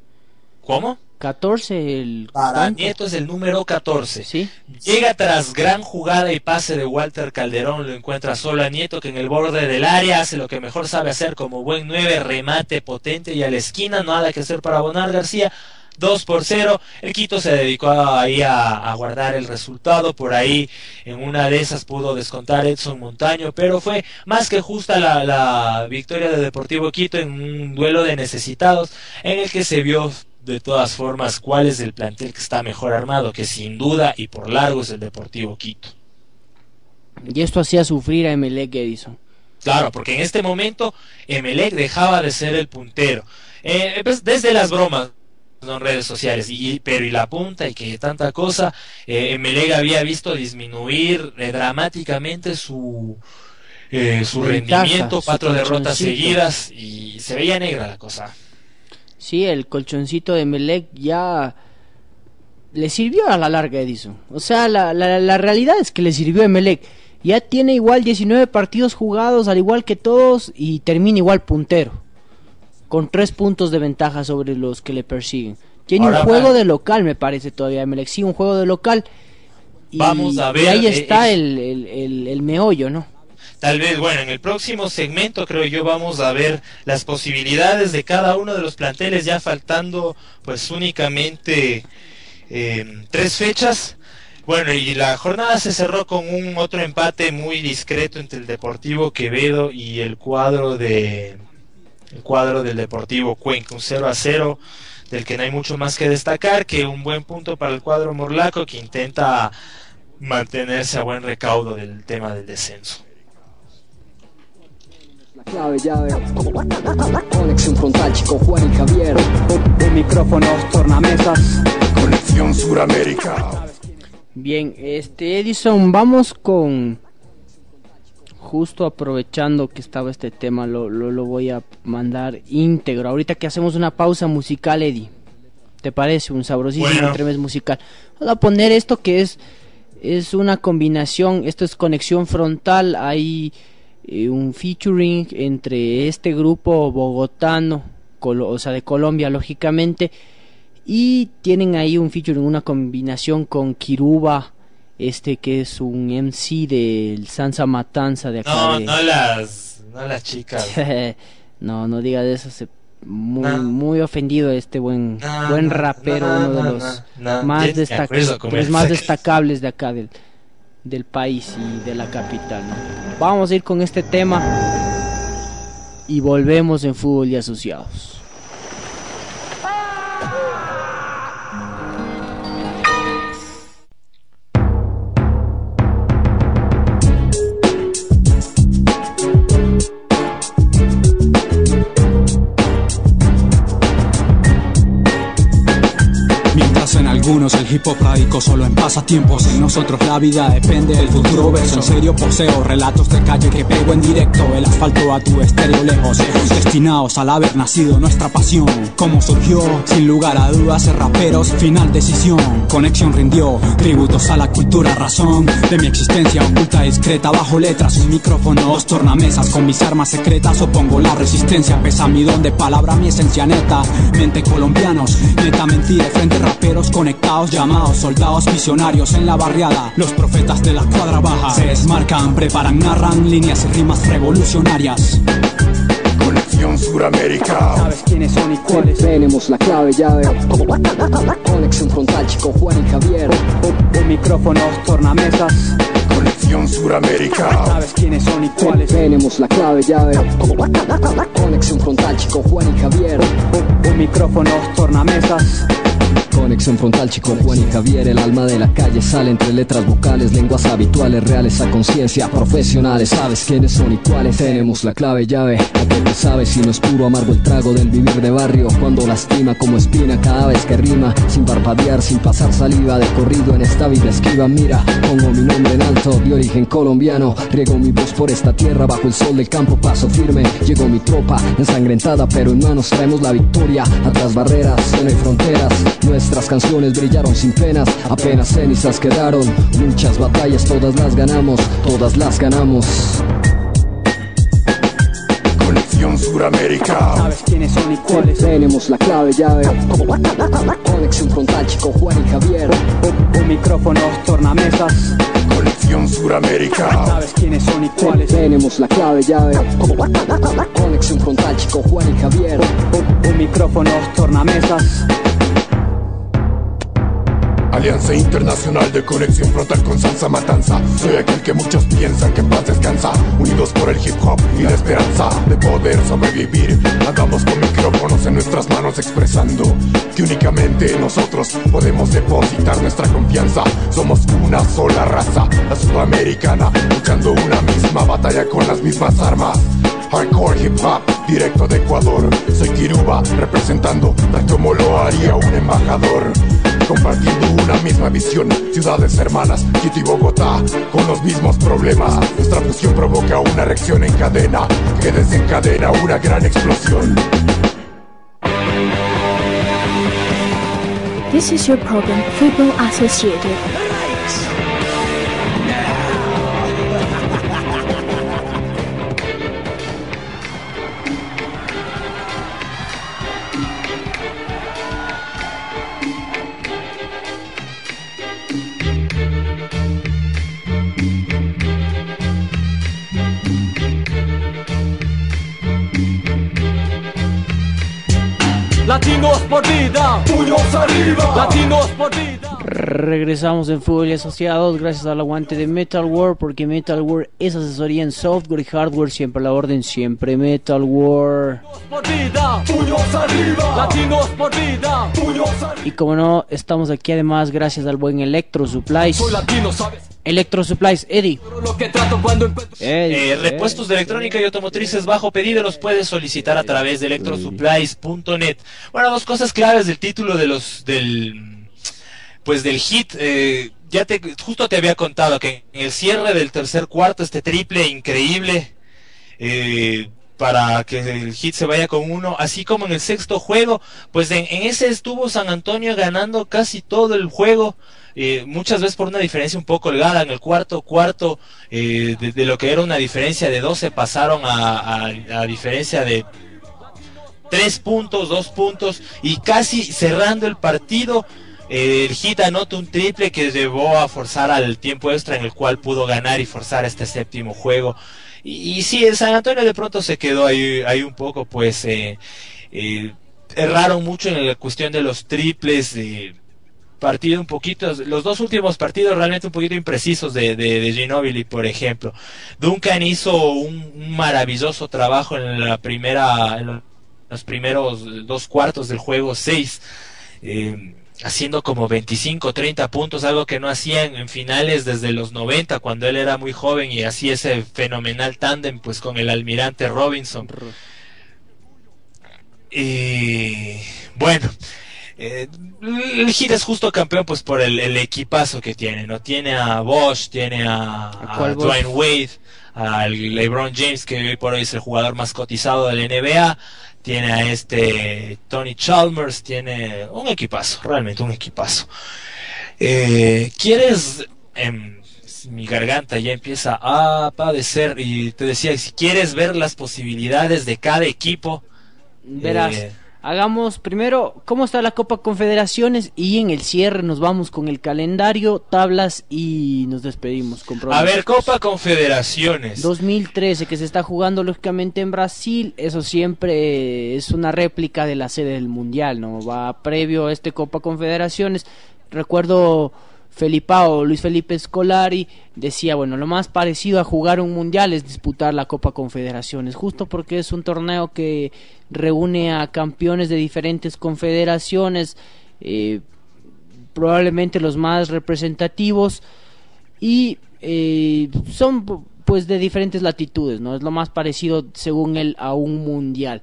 ¿Cómo? 14 el... Para. Nieto es el número 14. Sí. Llega tras gran jugada y pase de Walter Calderón, lo encuentra solo a Nieto que en el borde del área hace lo que mejor sabe hacer como buen 9, remate potente y a la esquina, nada que hacer para Bonar García. 2 por 0. El Quito se dedicó ahí a, guardar el resultado. Por ahí en una de esas pudo descontar Edson Montaño. Pero fue más que justa la, la victoria de Deportivo Quito en un duelo de necesitados en el que se vio de todas formas cuál es el plantel que está mejor armado, que sin duda y por largo es el Deportivo Quito. Y esto hacía sufrir a Emelec Edison. Claro, porque en este momento Emelec dejaba de ser el puntero. Eh, pues, desde las bromas en redes sociales, y, pero y la punta y que tanta cosa, eh, Emelec había visto disminuir eh, dramáticamente su, eh, su rendimiento, cuatro derrotas seguidas y se veía negra la cosa. Sí, el colchoncito de Melec ya le sirvió a la larga Edison. O sea, la, la, realidad es que le sirvió a Melec. Ya tiene igual 19 partidos jugados, al igual que todos, y termina igual puntero. Con tres puntos de ventaja sobre los que le persiguen. Tiene un juego de local, me parece todavía. Melec sí, un juego de local. Y, Vamos a ver. ahí eh, está el, el, el meollo, ¿no? Tal vez, bueno, en el próximo segmento creo yo vamos a ver las posibilidades de cada uno de los planteles ya faltando pues únicamente eh, tres fechas. Bueno, y la jornada se cerró con un otro empate muy discreto entre el Deportivo Quevedo y el cuadro de el cuadro del Deportivo Cuenca, un 0 a 0 del que no hay mucho más que destacar, que un buen punto para el cuadro morlaco que intenta mantenerse a buen recaudo del tema del descenso. Clave, llave. Conexión frontal, chico Juan y Javier. Tornamesas. Conexión Suramérica. Bien, este Edison, vamos con. Justo aprovechando que estaba este tema, lo, lo, voy a mandar íntegro. Ahorita que hacemos una pausa musical, Eddie. ¿Te parece? Un sabrosísimo bueno. musical. Vamos a poner esto que es, es una combinación. Esto es conexión frontal. Hay eh, un featuring entre este grupo bogotano, o sea, de Colombia, lógicamente, y tienen ahí un featuring, una combinación con Kiruba, este que es un MC del Sansa Matanza de acá. No, no las, no las chicas. no, no diga de eso, muy, muy ofendido este buen, buen rapero, uno de los más, pues, más destacables de acá del del país y de la capital. Vamos a ir con este tema y volvemos en fútbol y asociados. Hip radico solo en pasatiempos. En nosotros la vida depende del futuro verso. En serio poseo relatos de calle que pego en directo. El asfalto a tu estéreo lejos. Destinados al haber nacido nuestra pasión. Cómo surgió, sin lugar a dudas raperos Final decisión, conexión rindió Tributos a la cultura, razón De mi existencia oculta, discreta Bajo letras, un micrófono, dos tornamesas Con mis armas secretas. Opongo la resistencia Pesa mi don de palabra, mi esencia neta. Mente colombianos, neta mentira Frente raperos con conectados, llamados soldados visionarios en la barriada. Los profetas de la cuadra baja se desmarcan, preparan, narran líneas y rimas revolucionarias. Conexión Suramérica. ¿Sabes quiénes son y cuáles? Tenemos la clave, llave. Conexión frontal, chico Juan y Javier. Un, micrófono, tornamesas. Conexión Suramérica. ¿Sabes quiénes son y cuáles? Tenemos la clave, llave. Conexión frontal, chico Juan y Javier. Un, micrófono, tornamesas. Conexión frontal, chico Juan y Javier, el alma de la calle sale entre letras vocales, lenguas habituales, reales a conciencia, profesionales. Sabes quiénes son y cuáles, tenemos la clave, llave. ¿A qué te sabes si no es puro amargo el trago del vivir de barrio? Cuando lastima como espina cada vez que rima, sin parpadear, sin pasar saliva de corrido en esta vida esquiva. Mira, pongo mi nombre en alto, de origen colombiano, riego mi voz por esta tierra, bajo el sol del campo, paso firme. Llegó mi tropa, ensangrentada, pero en manos traemos la victoria. Atrás barreras, no hay fronteras. Nuestras canciones brillaron sin penas, apenas cenizas quedaron. Muchas batallas, todas las ganamos, todas las ganamos. Conexión Suramérica. ¿Sabes quiénes son y cuáles? Tenemos la clave, llave. Conexión frontal, chico Juan y Javier. Un, micrófono, tornamesas. Conexión Suramérica. ¿Sabes quiénes son y cuáles? Tenemos la clave, llave. Conexión frontal, chico Juan y Javier. Un, un micrófono, tornamesas. Alianza Internacional de Conexión Frontal con Sansa Matanza. Soy aquel que muchos piensan que paz descansa. Unidos por el hip hop y la esperanza de poder sobrevivir. Andamos con micrófonos en nuestras manos expresando Que únicamente nosotros podemos depositar nuestra confianza. Somos una sola raza, la sudamericana Luchando una misma batalla con las mismas armas. Hardcore hip hop, directo de Ecuador. Soy Kiruba, representando tal como lo haría un embajador Compartiendo una misma visión, ciudades hermanas, Quito y Bogotá, con los mismos problemas. Nuestra fusión provoca una reacción en cadena que desencadena una gran explosión. Regresamos en Fútbol y Asociados gracias al aguante de Metal War porque Metal War es asesoría en software y hardware, siempre a la orden, siempre Metal War. Y como no, estamos aquí además gracias al buen Electro Supplies. Soy. Electro Supplies, Eddie. Encuentro... Eddie, Eh, repuestos de electrónica y automotrices bajo pedido los puedes solicitar a través de electrosupplies.net. Bueno, dos cosas claves del título de los del pues del hit. eh, ya te justo te había contado que en el cierre del tercer cuarto este triple increíble eh, para que el hit se vaya con uno, así como en el sexto juego, pues en, en ese estuvo San Antonio ganando casi todo el juego. Eh, muchas veces por una diferencia un poco holgada en el cuarto cuarto eh, de, lo que era una diferencia de 12 pasaron a, diferencia de 3 puntos, 2 puntos y casi cerrando el partido eh, el Hit anota un triple que llevó a forzar al tiempo extra en el cual pudo ganar y forzar este séptimo juego. Y, y sí, el San Antonio de pronto se quedó ahí, ahí un poco pues eh, eh, erraron mucho en la cuestión de los triples eh, partido un poquito, los dos últimos partidos realmente un poquito imprecisos de, de, de Ginobili, por ejemplo. Duncan hizo un, un maravilloso trabajo en la primera, en los primeros dos cuartos del juego 6, eh, haciendo como 25, 30 puntos, algo que no hacían en finales desde los 90, cuando él era muy joven y hacía ese fenomenal tándem pues con el almirante Robinson. Y bueno, eh, el Heat es justo campeón pues por el, el, equipazo que tiene, ¿no? Tiene a Bosch, tiene a, a Dwayne Wade, a LeBron James, que hoy por hoy es el jugador más cotizado del NBA, tiene a este Tony Chalmers, tiene un equipazo, realmente un equipazo. Eh, ¿Quieres... Eh, mi garganta ya empieza a padecer y te decía, si quieres ver las posibilidades de cada equipo, verás. Eh, Hagamos primero cómo está la Copa Confederaciones y en el cierre nos vamos con el calendario, tablas y nos despedimos. Con a ver, Copa Confederaciones. 2013 que se está jugando lógicamente en Brasil, eso siempre es una réplica de la sede del Mundial, ¿no? Va previo a este Copa Confederaciones. Recuerdo Felipao, Luis Felipe Scolari decía, bueno, lo más parecido a jugar un mundial es disputar la Copa Confederaciones, justo porque es un torneo que reúne a campeones de diferentes confederaciones, eh, probablemente los más representativos y eh, son pues de diferentes latitudes, ¿no? Es lo más parecido según él a un mundial.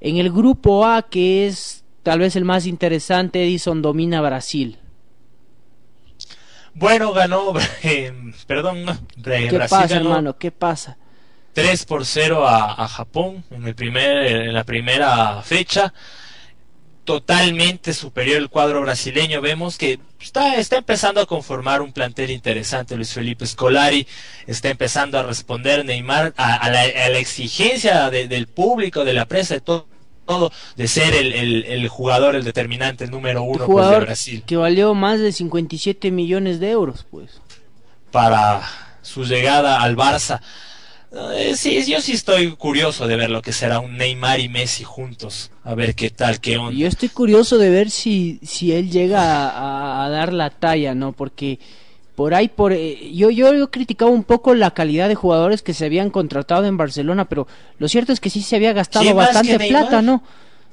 En el grupo A, que es tal vez el más interesante, Edison domina Brasil. Bueno, ganó, eh, perdón, ¿Qué Brasil pasa, ganó hermano? ¿Qué pasa? 3 por 0 a, a, Japón en, el primer, en la primera fecha. Totalmente superior el cuadro brasileño. Vemos que está, está empezando a conformar un plantel interesante. Luis Felipe Scolari está empezando a responder Neymar a, a, la, a la, exigencia de, del público, de la prensa, de todo de ser el, el, el, jugador, el determinante, el número uno pues, de Brasil. Que valió más de 57 millones de euros, pues. Para su llegada al Barça. Eh, sí, yo sí estoy curioso de ver lo que será un Neymar y Messi juntos. A ver qué tal, qué onda. Yo estoy curioso de ver si, si él llega a, a dar la talla, ¿no? Porque por ahí, por eh, yo, yo he criticado un poco la calidad de jugadores que se habían contratado en Barcelona, pero lo cierto es que sí se había gastado ¿Quién más bastante plata? ¿no?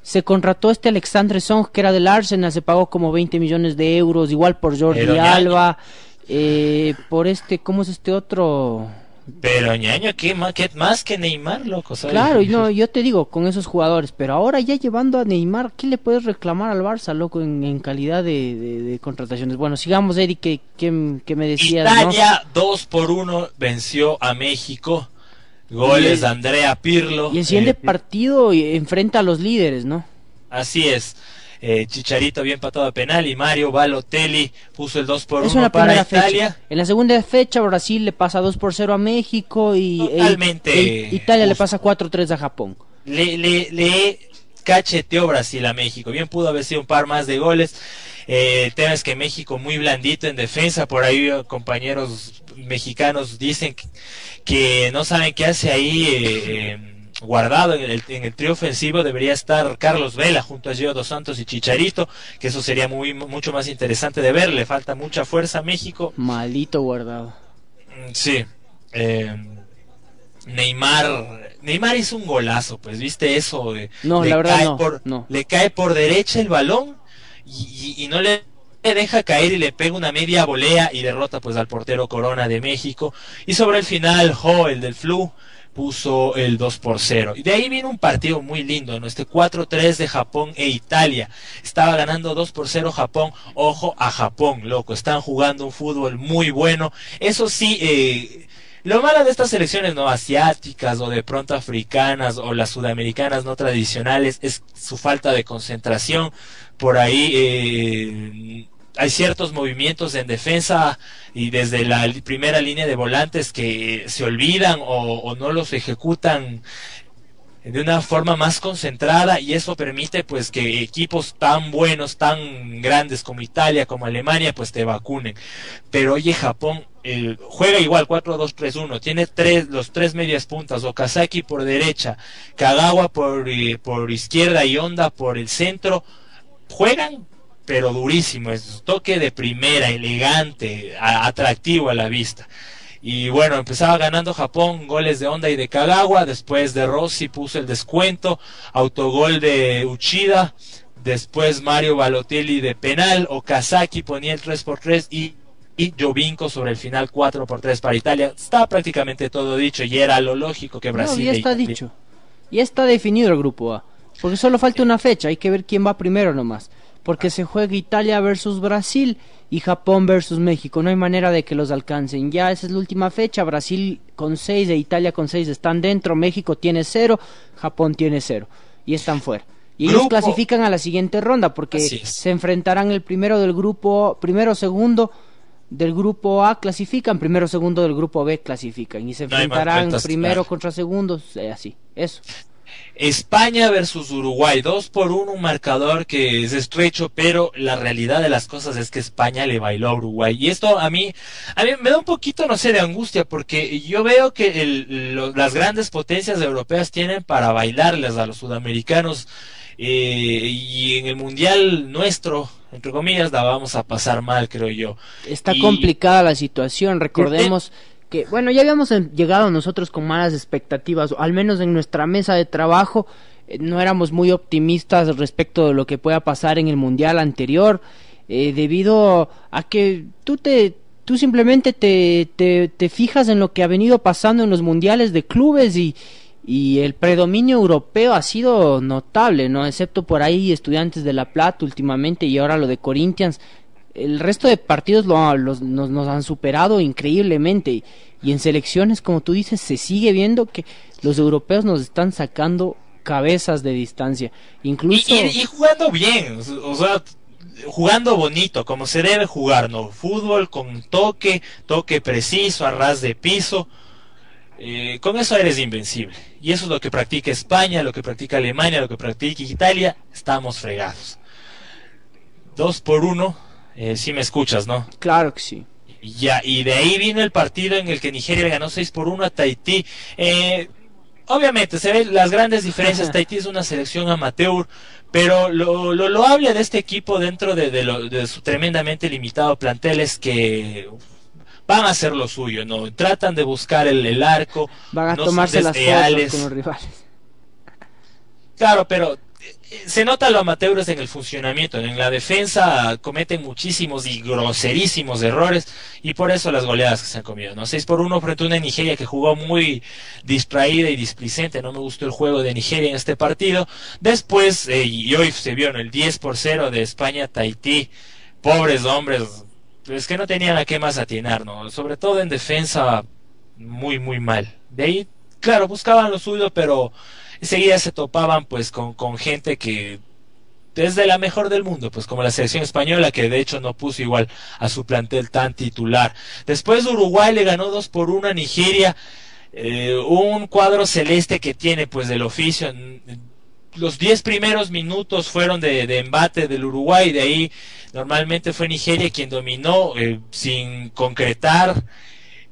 Se contrató este Alexandre Song, que era del Arsenal, se pagó como 20 millones de euros, igual por Jordi. Alba, eh, por este, ¿cómo es este otro? Pero ñaño, ¿qué más, qué más que Neymar, loco? ¿sabes? Claro, no, yo te digo, con esos jugadores, pero ahora ya llevando a Neymar, ¿qué le puedes reclamar al Barça, loco, en, en calidad de, de- de contrataciones? Bueno, sigamos, Eric, ¿qué, qué, qué me decías? Italia 2 por 1 venció a México. Goles de Andrea Pirlo. Y el siguiente Eh, partido enfrenta a los líderes, ¿no? así es. Eh, Chicharito bien patado a penal y Mario Balotelli puso el 2 por Eso 1 en la para Italia. fecha. En la segunda fecha, Brasil le pasa 2 por 0 a México y e- Totalmente e- Italia le pasa 4-3 a Japón. Le, le, le cacheteó Brasil a México. Bien pudo haber sido un par más de goles. Eh, el tema es que México muy blandito en defensa. Por ahí eh, compañeros mexicanos dicen que, que no saben qué hace ahí. eh, eh, guardado en el, en el trío ofensivo debería estar Carlos Vela junto a Gio Dos Santos y Chicharito, que eso sería muy mucho más interesante de ver. Le falta mucha fuerza a México. Maldito guardado. Mm, Sí. Eh, Neymar, Neymar hizo un golazo, pues viste eso. de- No, le la verdad cae no, por- no. Le cae por derecha el balón y, y- y no le deja caer y le pega una media volea y derrota pues al portero Corona de México. Y sobre el final, Jo, el del Flu, puso el 2 por 0. Y de ahí viene un partido muy lindo, ¿no? Este 4-3 de Japón e Italia. Estaba ganando 2 por 0 Japón. Ojo a Japón, loco. Están jugando un fútbol muy bueno. Eso sí, eh, lo malo de estas selecciones no asiáticas o de pronto africanas o las sudamericanas no tradicionales es su falta de concentración. Por ahí eh, hay ciertos movimientos en defensa y desde la primera línea de volantes que se olvidan o, o no los ejecutan de una forma más concentrada y eso permite pues que equipos tan buenos, tan grandes como Italia, como Alemania, pues te vacunen. Pero oye, Japón eh, juega igual 4-2-3-1, tiene tres, los tres medias puntas, Okazaki por derecha, Kagawa por, eh, por izquierda y Honda por el centro, juegan pero durísimo, es toque de primera, elegante, a- atractivo a la vista. Y bueno, empezaba ganando Japón, goles de Honda y de Kagawa, después de Rossi puso el descuento, autogol de Uchida, después Mario Balotelli de penal, Okazaki ponía el 3 por 3 y y Jovinko sobre el final 4 por 3 para Italia. Está prácticamente todo dicho y era lo lógico que Brasil no, ya está Italia- dicho. Ya está definido el grupo A. Porque solo falta una fecha, hay que ver quién va primero nomás. Porque se juega Italia versus Brasil y Japón versus México. No hay manera de que los alcancen. Ya esa es la última fecha. Brasil con 6 e Italia con 6 están dentro. México tiene 0, Japón tiene 0. Y están fuera. Y ellos clasifican a la siguiente ronda porque se enfrentarán el primero del grupo, primero segundo del grupo A clasifican, primero segundo del grupo B clasifican y se enfrentarán primero contra segundos, eh, así, eso. España versus Uruguay, 2 por 1, un marcador que es estrecho, pero la realidad de las cosas es que España le bailó a Uruguay. Y esto a mí, a mí me da un poquito, no sé, de angustia, porque yo veo que el- lo- las grandes potencias europeas tienen para bailarles a los sudamericanos. eh, y en el mundial nuestro, entre comillas, la vamos a pasar mal, creo yo. Está Y- complicada la situación, recordemos que, bueno, ya habíamos llegado nosotros con malas expectativas, al menos en nuestra mesa de trabajo, eh, no éramos muy optimistas respecto de lo que pueda pasar en el mundial anterior, eh, debido a que tú te tú simplemente te, te, te fijas en lo que ha venido pasando en los mundiales de clubes y, y el predominio europeo ha sido notable, ¿no? Excepto por ahí estudiantes de La Plata últimamente y ahora lo de Corinthians. El resto de partidos lo, los- nos, nos han superado increíblemente y, en selecciones, como tú dices, se sigue viendo que los europeos nos están sacando cabezas de distancia. Incluso... Y, jugando bien, o sea, jugando bonito, como se debe jugar, ¿no? Fútbol con toque, toque preciso, a ras de piso. Eh, con eso eres invencible. Y eso es lo que practica España, lo que practica Alemania, lo que practica Italia. Estamos fregados. Dos por uno. Eh, si me escuchas, ¿no? Claro que sí. Ya, y de ahí vino el partido en el que Nigeria ganó 6 por 1 a Tahití. Eh, obviamente, se ven las grandes diferencias. Tahití es una selección amateur, pero lo, lo loable de este equipo dentro de, de, lo, de su tremendamente limitado plantel es que van a hacer lo suyo, ¿no? Tratan de buscar el, el arco. Van a no tomarse las fotos desleales. con los rivales. Claro, pero se nota lo amateurs en el funcionamiento. En la defensa cometen muchísimos y groserísimos errores y por eso las goleadas que se han comido. ¿no? 6 por 1 frente a una Nigeria que jugó muy distraída y displicente. No me gustó el juego de Nigeria en este partido. Después, eh, y hoy se vio el 10 por 0 de España-Tahití. Pobres hombres, es que no tenían a qué más atinar, ¿no? Sobre todo en defensa, muy, muy mal. De ahí, claro, buscaban lo suyo, pero enseguida se topaban pues con, con gente que es de la mejor del mundo, pues como la selección española que de hecho no puso igual a su plantel tan titular. Después Uruguay le ganó 2 por 1 a Nigeria, eh, un cuadro celeste que tiene pues del oficio. Los 10 primeros minutos fueron de, de embate del Uruguay, de ahí normalmente fue Nigeria quien dominó eh, sin concretar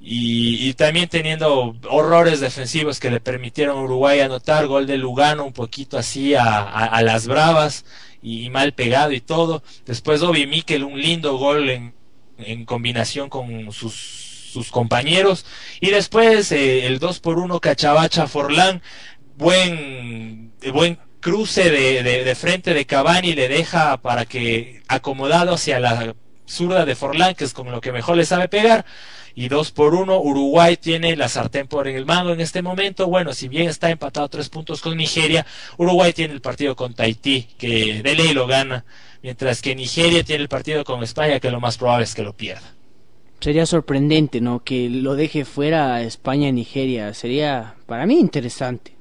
y, también teniendo horrores defensivos que le permitieron a Uruguay anotar gol de Lugano un poquito así a, a, las bravas y, y, mal pegado y todo. Después Obi Mikel un lindo gol en, en combinación con sus, sus compañeros. Y después eh, el 2 por 1 Cachabacha Forlán buen buen cruce de, de, de frente de Cavani le deja para que acomodado hacia la zurda de Forlán que es con lo que mejor le sabe pegar y dos por uno. Uruguay tiene la sartén por el mango en este momento. Bueno, si bien está empatado tres puntos con Nigeria, Uruguay tiene el partido con Tahití, que de ley lo gana, mientras que Nigeria tiene el partido con España, que lo más probable es que lo pierda. Sería sorprendente, ¿no? Que lo deje fuera España y Nigeria. Sería, para mí, interesante.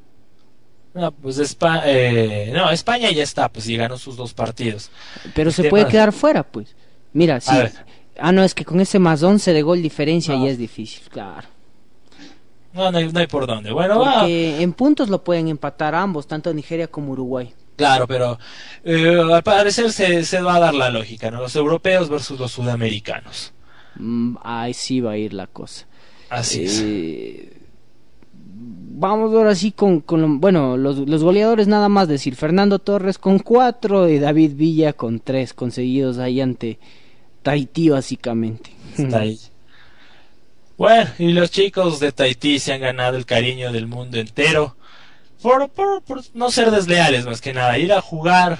No, pues Espa eh, no, España ya está, pues y ganó sus dos partidos. Pero se puede quedar fuera, pues. Mira, sí. Ah, no, es que con ese más 11 de gol diferencia no. ya es difícil, claro. No, no hay, no hay por dónde. Bueno, Porque va. en puntos lo pueden empatar ambos, tanto Nigeria como Uruguay. Claro, pero eh, al parecer se, se, va a dar la lógica, ¿no? Los europeos versus los sudamericanos. Mm, ahí sí va a ir la cosa. Así eh, es. Vamos ahora sí con, con bueno, los, los, goleadores nada más decir. Fernando Torres con cuatro y David Villa con tres conseguidos ahí ante Tahití básicamente. Está ahí. Bueno, y los chicos de Tahití se han ganado el cariño del mundo entero por, por, por no ser desleales más que nada, ir a jugar,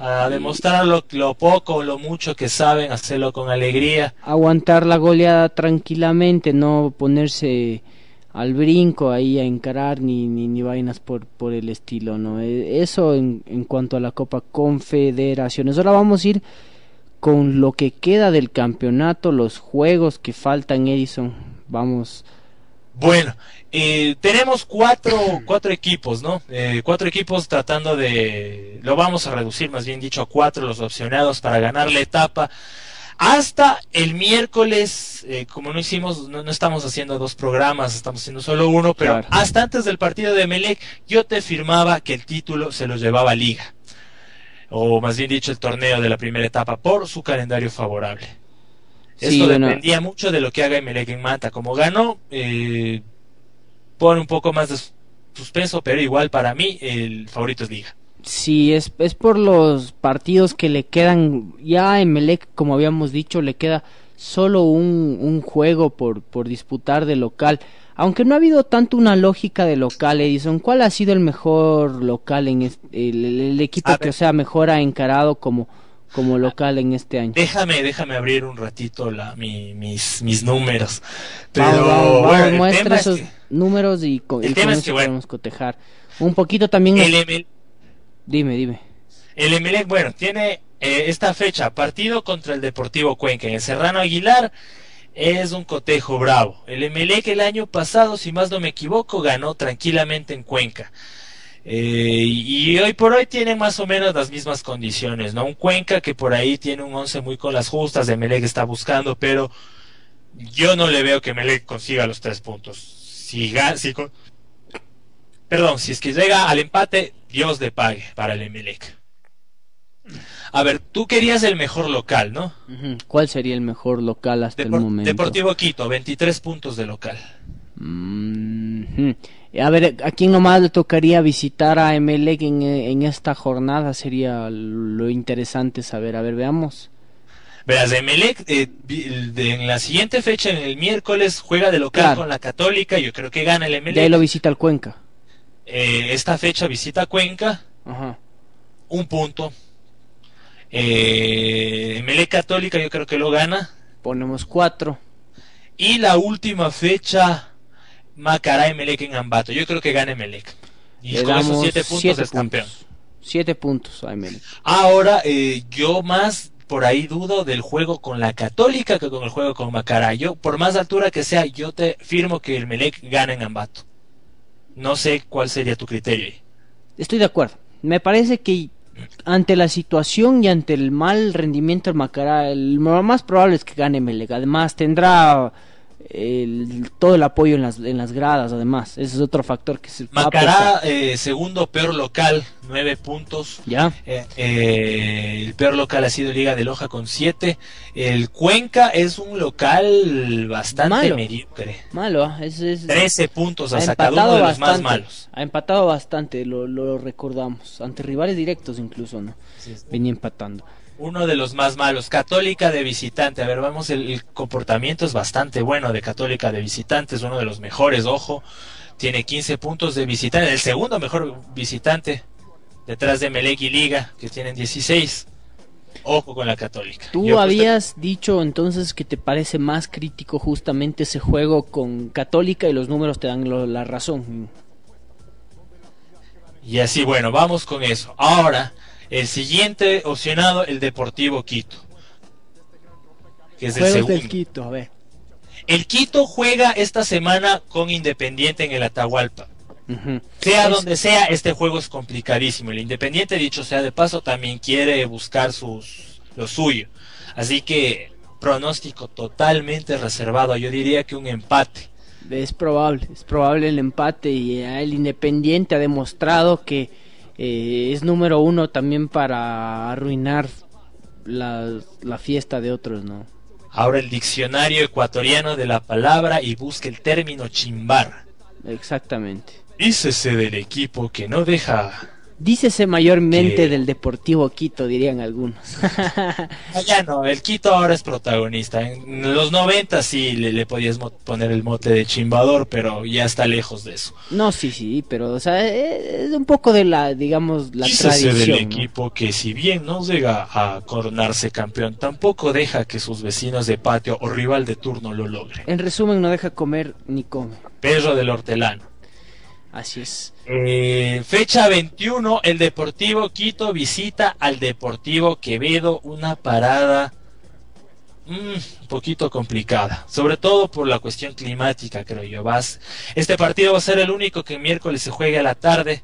a demostrar lo, lo poco o lo mucho que saben, hacerlo con alegría. Aguantar la goleada tranquilamente, no ponerse al brinco ahí a encarar ni, ni, ni vainas por, por el estilo, ¿no? Eso en, en cuanto a la Copa Confederaciones. Ahora vamos a ir con lo que queda del campeonato, los juegos que faltan, Edison. Vamos. Bueno, eh, tenemos cuatro, cuatro equipos, ¿no? Eh, cuatro equipos tratando de, lo vamos a reducir más bien dicho a cuatro los opcionados para ganar la etapa. Hasta el miércoles, eh, como no hicimos, no, no, estamos haciendo dos programas, estamos haciendo solo uno, pero claro. hasta antes del partido de Melec, yo te firmaba que el título se lo llevaba Liga o más bien dicho el torneo de la primera etapa por su calendario favorable. Sí, Esto bueno. dependía mucho de lo que haga Emelec en Manta. Como ganó, eh, pone un poco más de suspenso, pero igual para mí el favorito es Liga. Sí, es, es por los partidos que le quedan. Ya a Emelec, como habíamos dicho, le queda solo un, un juego por, por disputar de local. Aunque no ha habido tanto una lógica de local, Edison, ¿cuál ha sido el mejor local en este, el, equipo a que ver. sea mejor ha encarado como como local en este año? Déjame, déjame abrir un ratito la, mi, mis, mis números. Pero vamos, vamos, bueno, vamos, muestra esos que, números y con, el y tema con es eso que, bueno, podemos cotejar. Un poquito también. El ML... Dime, dime. El Emelec, bueno, tiene eh, esta fecha, partido contra el Deportivo Cuenca en el Serrano Aguilar es un cotejo bravo. El Emelec el año pasado, si más no me equivoco, ganó tranquilamente en Cuenca. Eh, y hoy por hoy tiene más o menos las mismas condiciones, ¿no? Un Cuenca que por ahí tiene un once muy con las justas, de Emelec está buscando, pero yo no le veo que Emelec consiga los tres puntos. Si, si perdón, si es que llega al empate, Dios le pague para el Emelec. A ver, tú querías el mejor local, ¿no? ¿Cuál sería el mejor local hasta el momento? Deportivo Quito, 23 puntos de local. Mm. A ver, ¿a quién nomás le tocaría visitar a Emelec en, en esta jornada? Sería lo interesante saber. A ver, veamos. Verás, Emelec eh, en la siguiente fecha, en el miércoles, juega de local Claro. con la Católica. Yo creo que gana el De ahí Emelec. lo visita el Cuenca. Eh, esta fecha visita Cuenca, Ajá. un punto. Eh, Católica yo creo que lo gana. Ponemos cuatro. Y la última fecha, Macará Emelec en Ambato. Yo creo que gana Emelec. Y Le con esos siete puntos siete es campeón. Siete puntos a Emelec. Ahora, eh, yo más por ahí dudo del juego con la Católica que con el juego con Macará. Yo, por más altura que sea, yo te firmo que el Melec gana en Ambato. No sé cuál sería tu criterio ahí. Estoy de acuerdo. Me parece que ante la situación y ante el mal rendimiento del Macará, el lo más probable es que gane Emelec. Además, tendrá el- todo el apoyo en las, en las gradas, además. Ese es otro factor que se Macará, eh, segundo peor local, nueve puntos. Ya. Eh, eh, el peor local ha sido Liga de Loja con siete. El Cuenca es un local bastante Malo. mediocre. Malo, ¿ah? es, es- 13 puntos ha, ha sacado empatado uno de los más bastante. malos. Ha empatado bastante, lo, lo recordamos. Ante rivales directos incluso, ¿no? Venía empatando. Uno de los más malos. Católica de visitante. A ver, vamos, el, el comportamiento es bastante bueno de Católica de visitante. Es uno de los mejores, ojo. Tiene 15 puntos de visitante. El segundo mejor visitante. Detrás de Melec y Liga, que tienen 16. Ojo con la Católica. Tú Yo, habías dicho entonces que te parece más crítico justamente ese juego con Católica y los números te dan lo- la razón. Y así, bueno, vamos con eso. Ahora, el siguiente opcionado, el Deportivo Quito. Que es el segundo. del Quito, a ver. El Quito juega esta semana con Independiente en el Atahualpa. Sea Es- donde sea, este juego es complicadísimo. El Independiente, dicho sea de paso, también quiere buscar sus, lo suyo. Así que pronóstico totalmente reservado. Yo diría que un empate. Es probable, es probable el empate y el Independiente ha demostrado que eh, es número uno también para arruinar la, la fiesta de otros, ¿no? Ahora el diccionario ecuatoriano de la palabra y busque el término chimbar. Exactamente. Dícese del equipo que no deja. Dícese mayormente Que- del Deportivo Quito, dirían algunos. Ah, Ya no, el Quito ahora es protagonista. En los 90 sí le, le podías poner el mote de chimbador, pero ya está lejos de eso. no, sí, sí, pero o sea, eh, es un poco de la, digamos, la Dícese del tradición. ¿no? equipo que si bien no llega a coronarse campeón, tampoco deja que sus vecinos de patio o rival de turno lo logren. En resumen, no deja comer ni come. Pedro del Hortelano. Así es. Eh, fecha 21, el Deportivo Quito visita al Deportivo Quevedo, una parada mm, un poquito complicada, sobre todo por la cuestión climática, creo yo. Vas, este partido va a ser el único que miércoles se juegue a la tarde.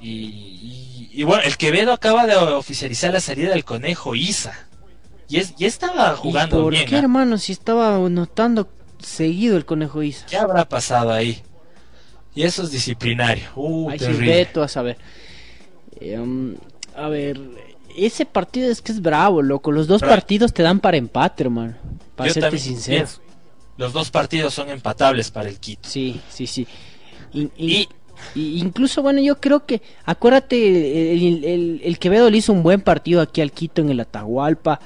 Y, y- y bueno, el Quevedo acaba de oficializar la salida del Conejo Isa. Y, es, y estaba jugando ¿Y por bien. qué, ¿ah? hermano? Si estaba notando seguido el Conejo Isa. ¿Qué habrá pasado ahí? Y eso es disciplinario. Uh, Ay, sí, terrible. veto a saber. Eh, um, a ver, ese partido es que es bravo, loco. Los dos Pero- partidos te dan para empate, hermano. Para Yo serte sincero. pienso. Los dos partidos son empatables para el Quito. Sí, sí, sí. Y incluso, bueno, yo creo que, acuérdate, el, el- el Quevedo le hizo un buen partido aquí al Quito en el Atahualpa.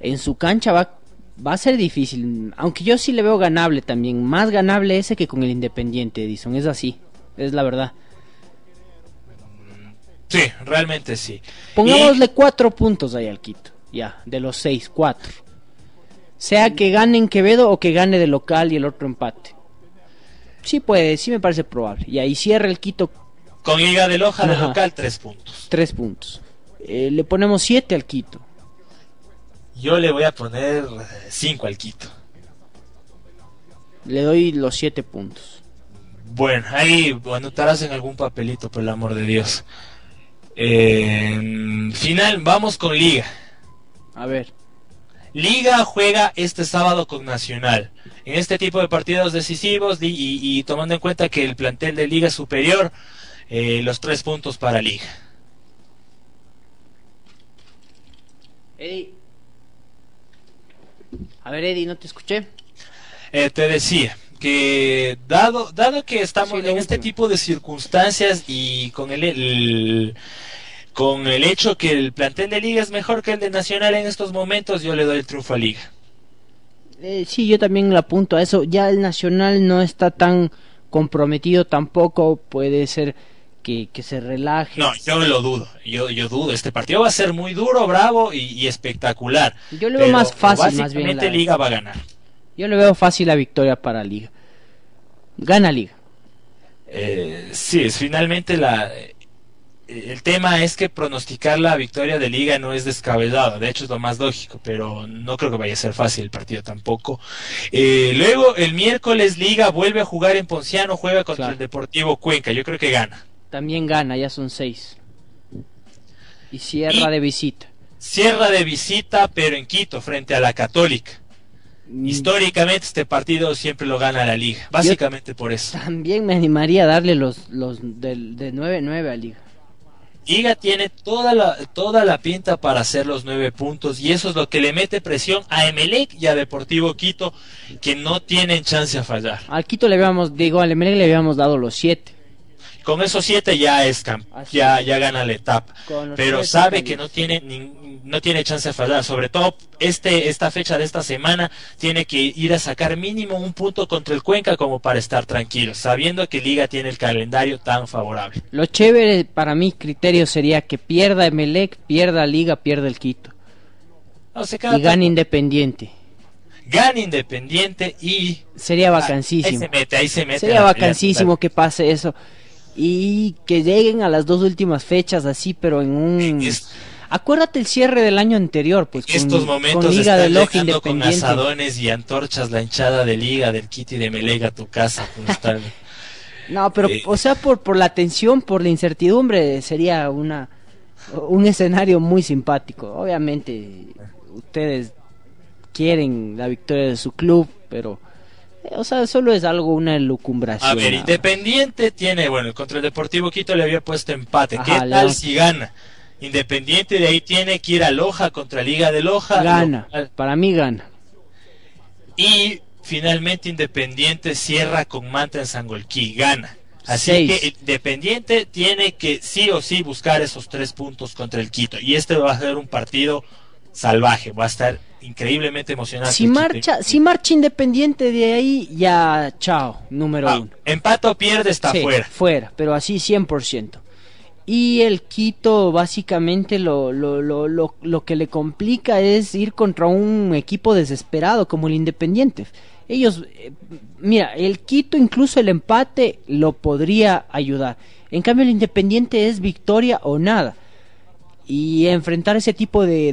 En su cancha va, va a ser difícil, aunque yo sí le veo ganable también. Más ganable ese que con el Independiente, Edison. Es así, es la verdad. Sí, realmente sí. Pongámosle cuatro puntos ahí al Quito. Ya, de los seis, cuatro. Sea que gane en Quevedo o que gane de local y el otro empate. Sí puede, sí me parece probable. Y ahí cierra el Quito con Liga de Loja de local, tres puntos. tres puntos. Eh, le ponemos siete al Quito. Yo le voy a poner eh, cinco al Quito. Le doy los siete puntos. Bueno, ahí anotarás en algún papelito, por el amor de Dios. Eh, final, vamos con Liga. A ver. Liga juega este sábado con Nacional. En este tipo de partidos decisivos y, y- y tomando en cuenta que el plantel de Liga es superior, eh, los tres puntos para Liga. A ver, Eddie, no te escuché. Eh, te decía que dado dado que estamos Sí, en este tipo de circunstancias y con el, el- con el hecho que el plantel de liga es mejor que el de nacional en estos momentos yo le doy el triunfo a liga Eh, sí, yo también le apunto a eso. Ya el Nacional no está tan comprometido tampoco. Puede ser que, que se relaje. no yo lo dudo yo yo dudo este partido va a ser muy duro bravo y, y espectacular Yo le veo más fácil, más bien. básicamente la- liga va a ganar Yo le veo fácil la victoria para Liga. Gana Liga. Eh, sí, es finalmente la eh, el tema es que pronosticar la victoria de liga no es descabellado, de hecho es lo más lógico, pero no creo que vaya a ser fácil el partido tampoco. Eh, luego el miércoles liga vuelve a jugar en Ponciano, juega contra Claro. el Deportivo Cuenca, yo creo que gana. También gana, ya son seis. Y cierra Y- de visita. Cierra de visita, pero en Quito, frente a la Católica. Mm, Históricamente este partido siempre lo gana la liga, básicamente por eso. También me animaría a darle los, los del de 9-9 a Liga. Liga tiene toda la, toda la pinta para hacer los nueve puntos y eso es lo que le mete presión a Emelec y a Deportivo Quito que no tienen chance a fallar. Al Quito le habíamos, digo, al Emelec le habíamos dado los siete. Con esos siete ya es ya, ya gana la etapa, pero sabe que no tiene nin- no tiene chance a fallar. Sobre todo este esta fecha de esta semana tiene que ir a sacar mínimo un punto contra el Cuenca como para estar tranquilo, sabiendo que Liga tiene el calendario tan favorable. Lo chévere para mi criterio sería que pierda Emelec, pierda Liga, pierda el Quito. No, se queda Y gane Independiente. gana Independiente y Sería vacancísimo. Ahí se mete, ahí se mete. Sería vacancísimo que pase eso. Y que lleguen a las dos últimas fechas así, pero en un... Es- Acuérdate el cierre del año anterior, pues En estos con, momentos con Liga de llegando con Independiente. asadones y antorchas la hinchada de Liga, del Kitty de Melega a tu casa. No, pero Eh. o sea, por por la tensión, por la incertidumbre, sería una un escenario muy simpático. Obviamente ustedes quieren la victoria de su club, pero o sea, solo es algo una elucumbración. A ver. Independiente tiene, bueno, contra el Deportivo Quito le había puesto empate. ¿Qué Ajá, tal le- si gana? Independiente de ahí tiene que ir a Loja contra Liga de Loja. Gana, local. para mí gana. Y finalmente Independiente cierra con Manta en Sangolquí, gana. Así Seis. que Independiente tiene que sí o sí buscar esos tres puntos contra el Quito. Y este va a ser un partido salvaje, va a estar increíblemente emocionante. Si marcha, si marcha Independiente de ahí, ya chao, número Ah, uno. empate o pierde está Sí, fuera. Fuera, pero así 100%. Y el Quito básicamente lo, lo, lo, lo, lo que le complica es ir contra un equipo desesperado como el Independiente. Ellos, eh, mira, el Quito incluso el empate lo podría ayudar. En cambio el Independiente es victoria o nada. Y enfrentar ese tipo de,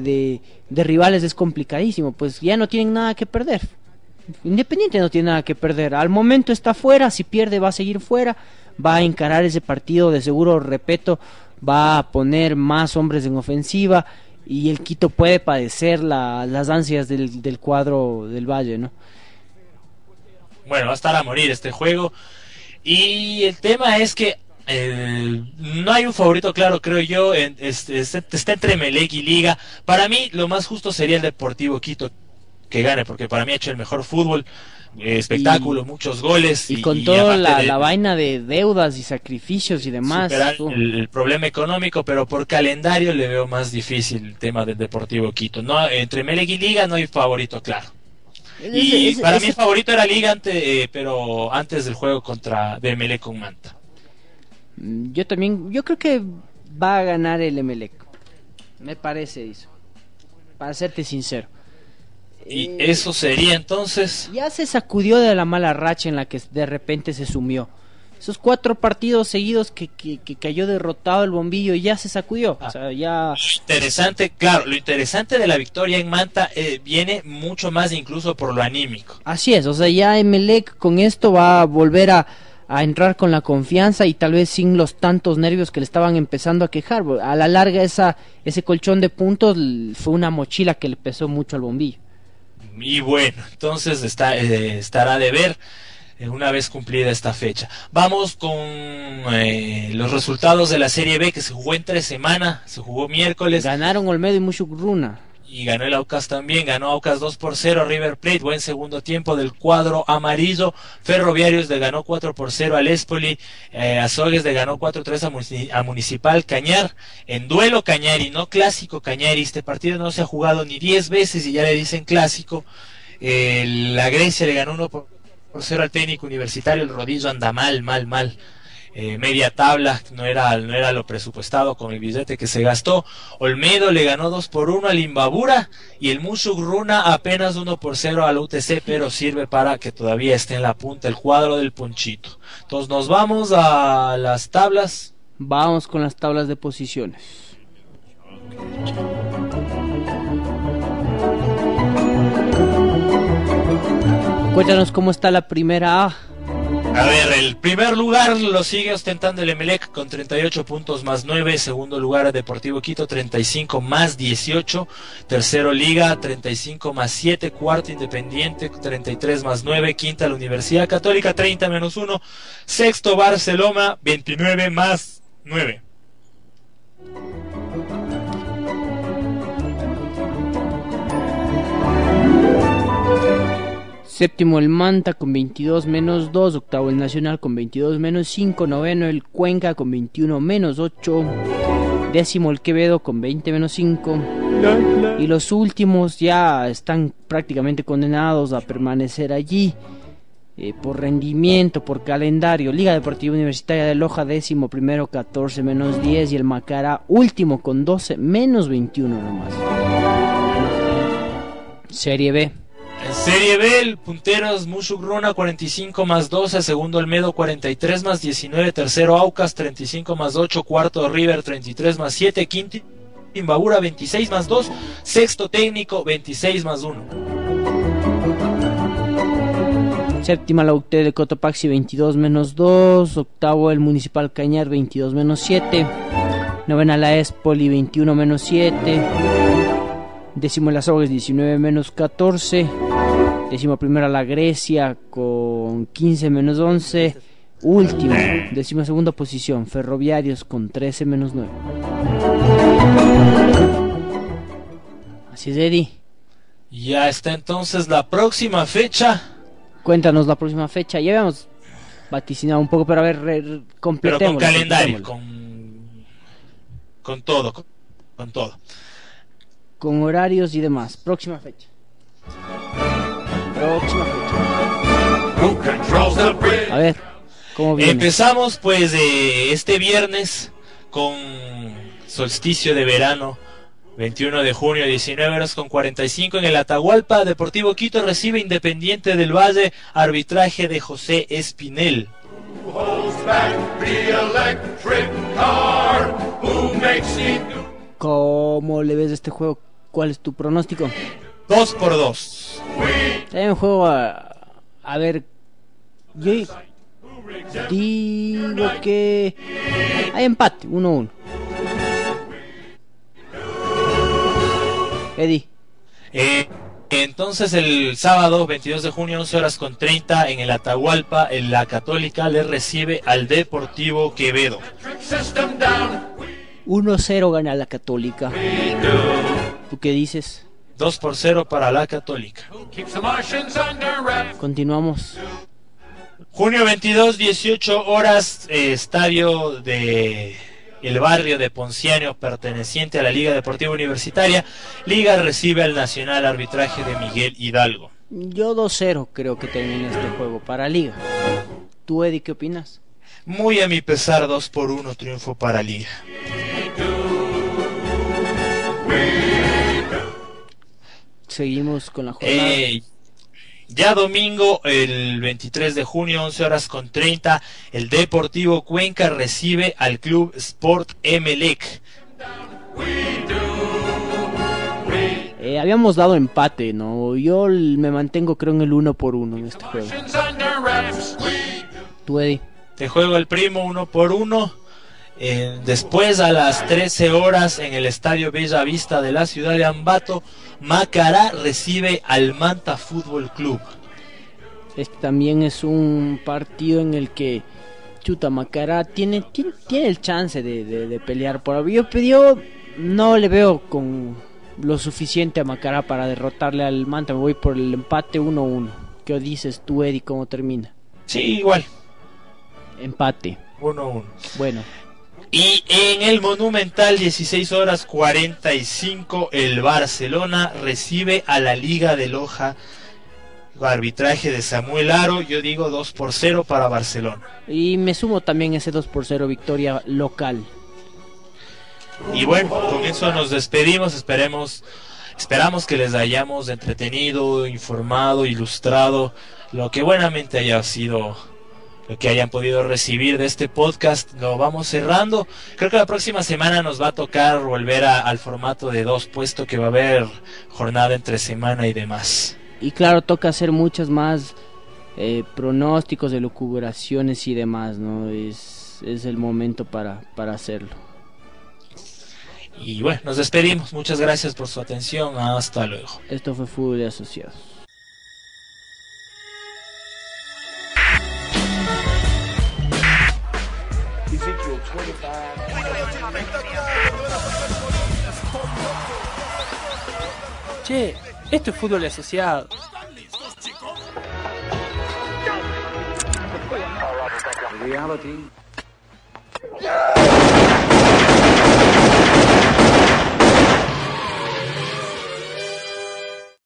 de, rivales es complicadísimo, pues ya no tienen nada que perder. Independiente no tiene nada que perder. Al momento está fuera, si pierde va a seguir fuera, va a encarar ese partido de seguro, repito, va a poner más hombres en ofensiva y el Quito puede padecer la- las ansias del, del cuadro del Valle, ¿no? Bueno, va a estar a morir este juego. Y el tema es que eh, no hay un favorito claro, creo yo. en- es- es- está entre Melec y Liga. Para mí, lo más justo sería el Deportivo Quito que gane, porque para mí ha hecho el mejor fútbol. eh, espectáculo, Y- muchos goles. Y con toda la, de la vaina de deudas y sacrificios y demás. el, el problema económico, pero por calendario le veo más difícil el tema del Deportivo Quito. No, entre Melec y Liga no hay favorito claro. ese- Y ese- para ese- mí el favorito era Liga, ante, eh, pero antes del juego contra de Melec con Manta. Yo también, yo creo que va a ganar el Emelec. Me parece eso. Para serte sincero. Y Eh, eso sería entonces. Ya se sacudió de la mala racha en la que de repente se sumió. Esos cuatro partidos seguidos que, que, que cayó derrotado el bombillo ya se sacudió. O sea, ya... Interesante, claro, lo interesante de la victoria en Manta eh, viene mucho más incluso por lo anímico. Así es, o sea, ya Emelec con esto va a volver a, a entrar con la confianza y tal vez sin los tantos nervios que le estaban empezando a quejar. A la larga esa, ese colchón de puntos fue una mochila que le pesó mucho al bombillo. Y bueno, entonces está, eh, estará de ver eh, una vez cumplida esta fecha. Vamos con eh, los resultados de la Serie B que se jugó en tres semanas, se jugó miércoles. Ganaron Olmedo y Mushugruna. Y ganó el Aucas también, ganó Aucas 2 por 0 River Plate, buen segundo tiempo del cuadro amarillo, Ferroviarios le ganó 4 por 0 al Espoli, eh, Azogues le ganó 4-3 a, a, Municipal Cañar, en duelo Cañari, no clásico Cañari, este partido no se ha jugado ni 10 veces y ya le dicen clásico, eh, la Grecia le ganó 1 por, por 0 al técnico universitario, el rodillo anda mal, mal, mal, eh, media tabla, no era, no era lo presupuestado con el billete que se gastó. Olmedo le ganó 2 por 1 al Imbabura y el Mushuk Runa apenas 1 por 0 al UTC, pero sirve para que todavía esté en la punta el cuadro del Ponchito. Entonces nos vamos a las tablas. Vamos con las tablas de posiciones. Cuéntanos cómo está la primera A. A ver, el primer lugar lo sigue ostentando el Emelec con 38 puntos más 9. Segundo lugar, Deportivo Quito, 35 más 18. Tercero, Liga, 35 más 7. Cuarto, Independiente, 33 más 9. Quinta, la Universidad Católica, 30 menos 1. Sexto, Barcelona, 29 más 9. Séptimo el Manta con 22 menos 2, octavo el Nacional con 22 menos 5, noveno el Cuenca con 21 menos 8, décimo el Quevedo con 20 menos 5 y los últimos ya están prácticamente condenados a permanecer allí eh, por rendimiento, por calendario. Liga Deportiva Universitaria de Loja décimo primero 14 menos 10 y el Macará último con 12 menos 21 nomás. Serie B. Serie B, el puntero es Mushuk Runa 45 más 12, segundo Olmedo 43 más 19, tercero Aucas 35 más 8, cuarto River 33 más 7, quinto Imbabura 26 más 2, sexto técnico 26 más 1. Séptima la UT de Cotopaxi 22 menos 2, octavo el Municipal Cañar 22 menos 7, novena la Espoli 21 menos 7, décimo el Azogues 19 menos 14, décimo primera la Grecia con 15 menos 11, último, décima segunda posición, Ferroviarios con 13 menos 9. Así es, Eddie. Ya está entonces la próxima fecha. Cuéntanos la próxima fecha. Ya habíamos vaticinado un poco, pero a ver, completemos. Pero con calendario, con, con todo, con, con todo con horarios y demás. Próxima fecha. Próxima fecha. A ver, ¿cómo viene? Empezamos pues eh, este viernes con solsticio de verano. 21 de junio, 19 horas con 45 en el Atahualpa. Deportivo Quito recibe Independiente del Valle, arbitraje de José Espinel. ¿Cómo le ves este juego? ¿Cuál es tu pronóstico? Dos por dos. Hay un juego a, a ver. Yo digo que hay empate, 1-1. Uno, uno. Eddie. Eh, entonces el sábado 22 de junio 11 horas con 30 en el Atahualpa en la Católica le recibe al Deportivo Quevedo. 1-0 gana la Católica. ¿Tú qué dices? 2 por 0 para la Católica. Continuamos. Junio 22, 18 horas, eh, estadio de el barrio de Ponciano perteneciente a la Liga Deportiva Universitaria. Liga recibe al Nacional arbitraje de Miguel Hidalgo. Yo 2-0 creo que termina este juego para Liga. ¿Tú, Eddie, qué opinas? Muy a mi pesar, 2 por 1 triunfo para Liga. Seguimos con la jornada. Eh, ya domingo, el 23 de junio, 11 horas con 30, el Deportivo Cuenca recibe al Club Sport Emelec. Eh, habíamos dado empate, ¿no? Yo me mantengo creo en el uno por uno en este juego. ¿Tú, Eddie? Te juego el primo uno por uno. Eh, después a las 13 horas en el Estadio Bella Vista de la ciudad de Ambato, Macará recibe al Manta Fútbol Club. Este también es un partido en el que Chuta Macará tiene, tiene, tiene el chance de, de, de, pelear por yo, yo no le veo con lo suficiente a Macará para derrotarle al Manta. Me voy por el empate 1-1. ¿Qué dices tú, Eddie? ¿Cómo termina? Sí, igual. Empate. 1-1. Bueno. Y en el Monumental, 16 horas 45, el Barcelona recibe a la Liga de Loja. Arbitraje de Samuel Aro, yo digo 2 por 0 para Barcelona. Y me sumo también ese 2 por 0 victoria local. Y bueno, con eso nos despedimos, esperemos esperamos que les hayamos entretenido, informado, ilustrado lo que buenamente haya sido que hayan podido recibir de este podcast. Lo vamos cerrando. Creo que la próxima semana nos va a tocar volver al formato de dos, puesto que va a haber jornada entre semana y demás. Y claro, toca hacer muchas más eh, pronósticos, elucubraciones y demás, ¿no? Es, es el momento para, para hacerlo. Y bueno, nos despedimos. Muchas gracias por su atención. Hasta luego. Esto fue Fútbol de Asociados. Che, esto es fútbol asociado. Reality.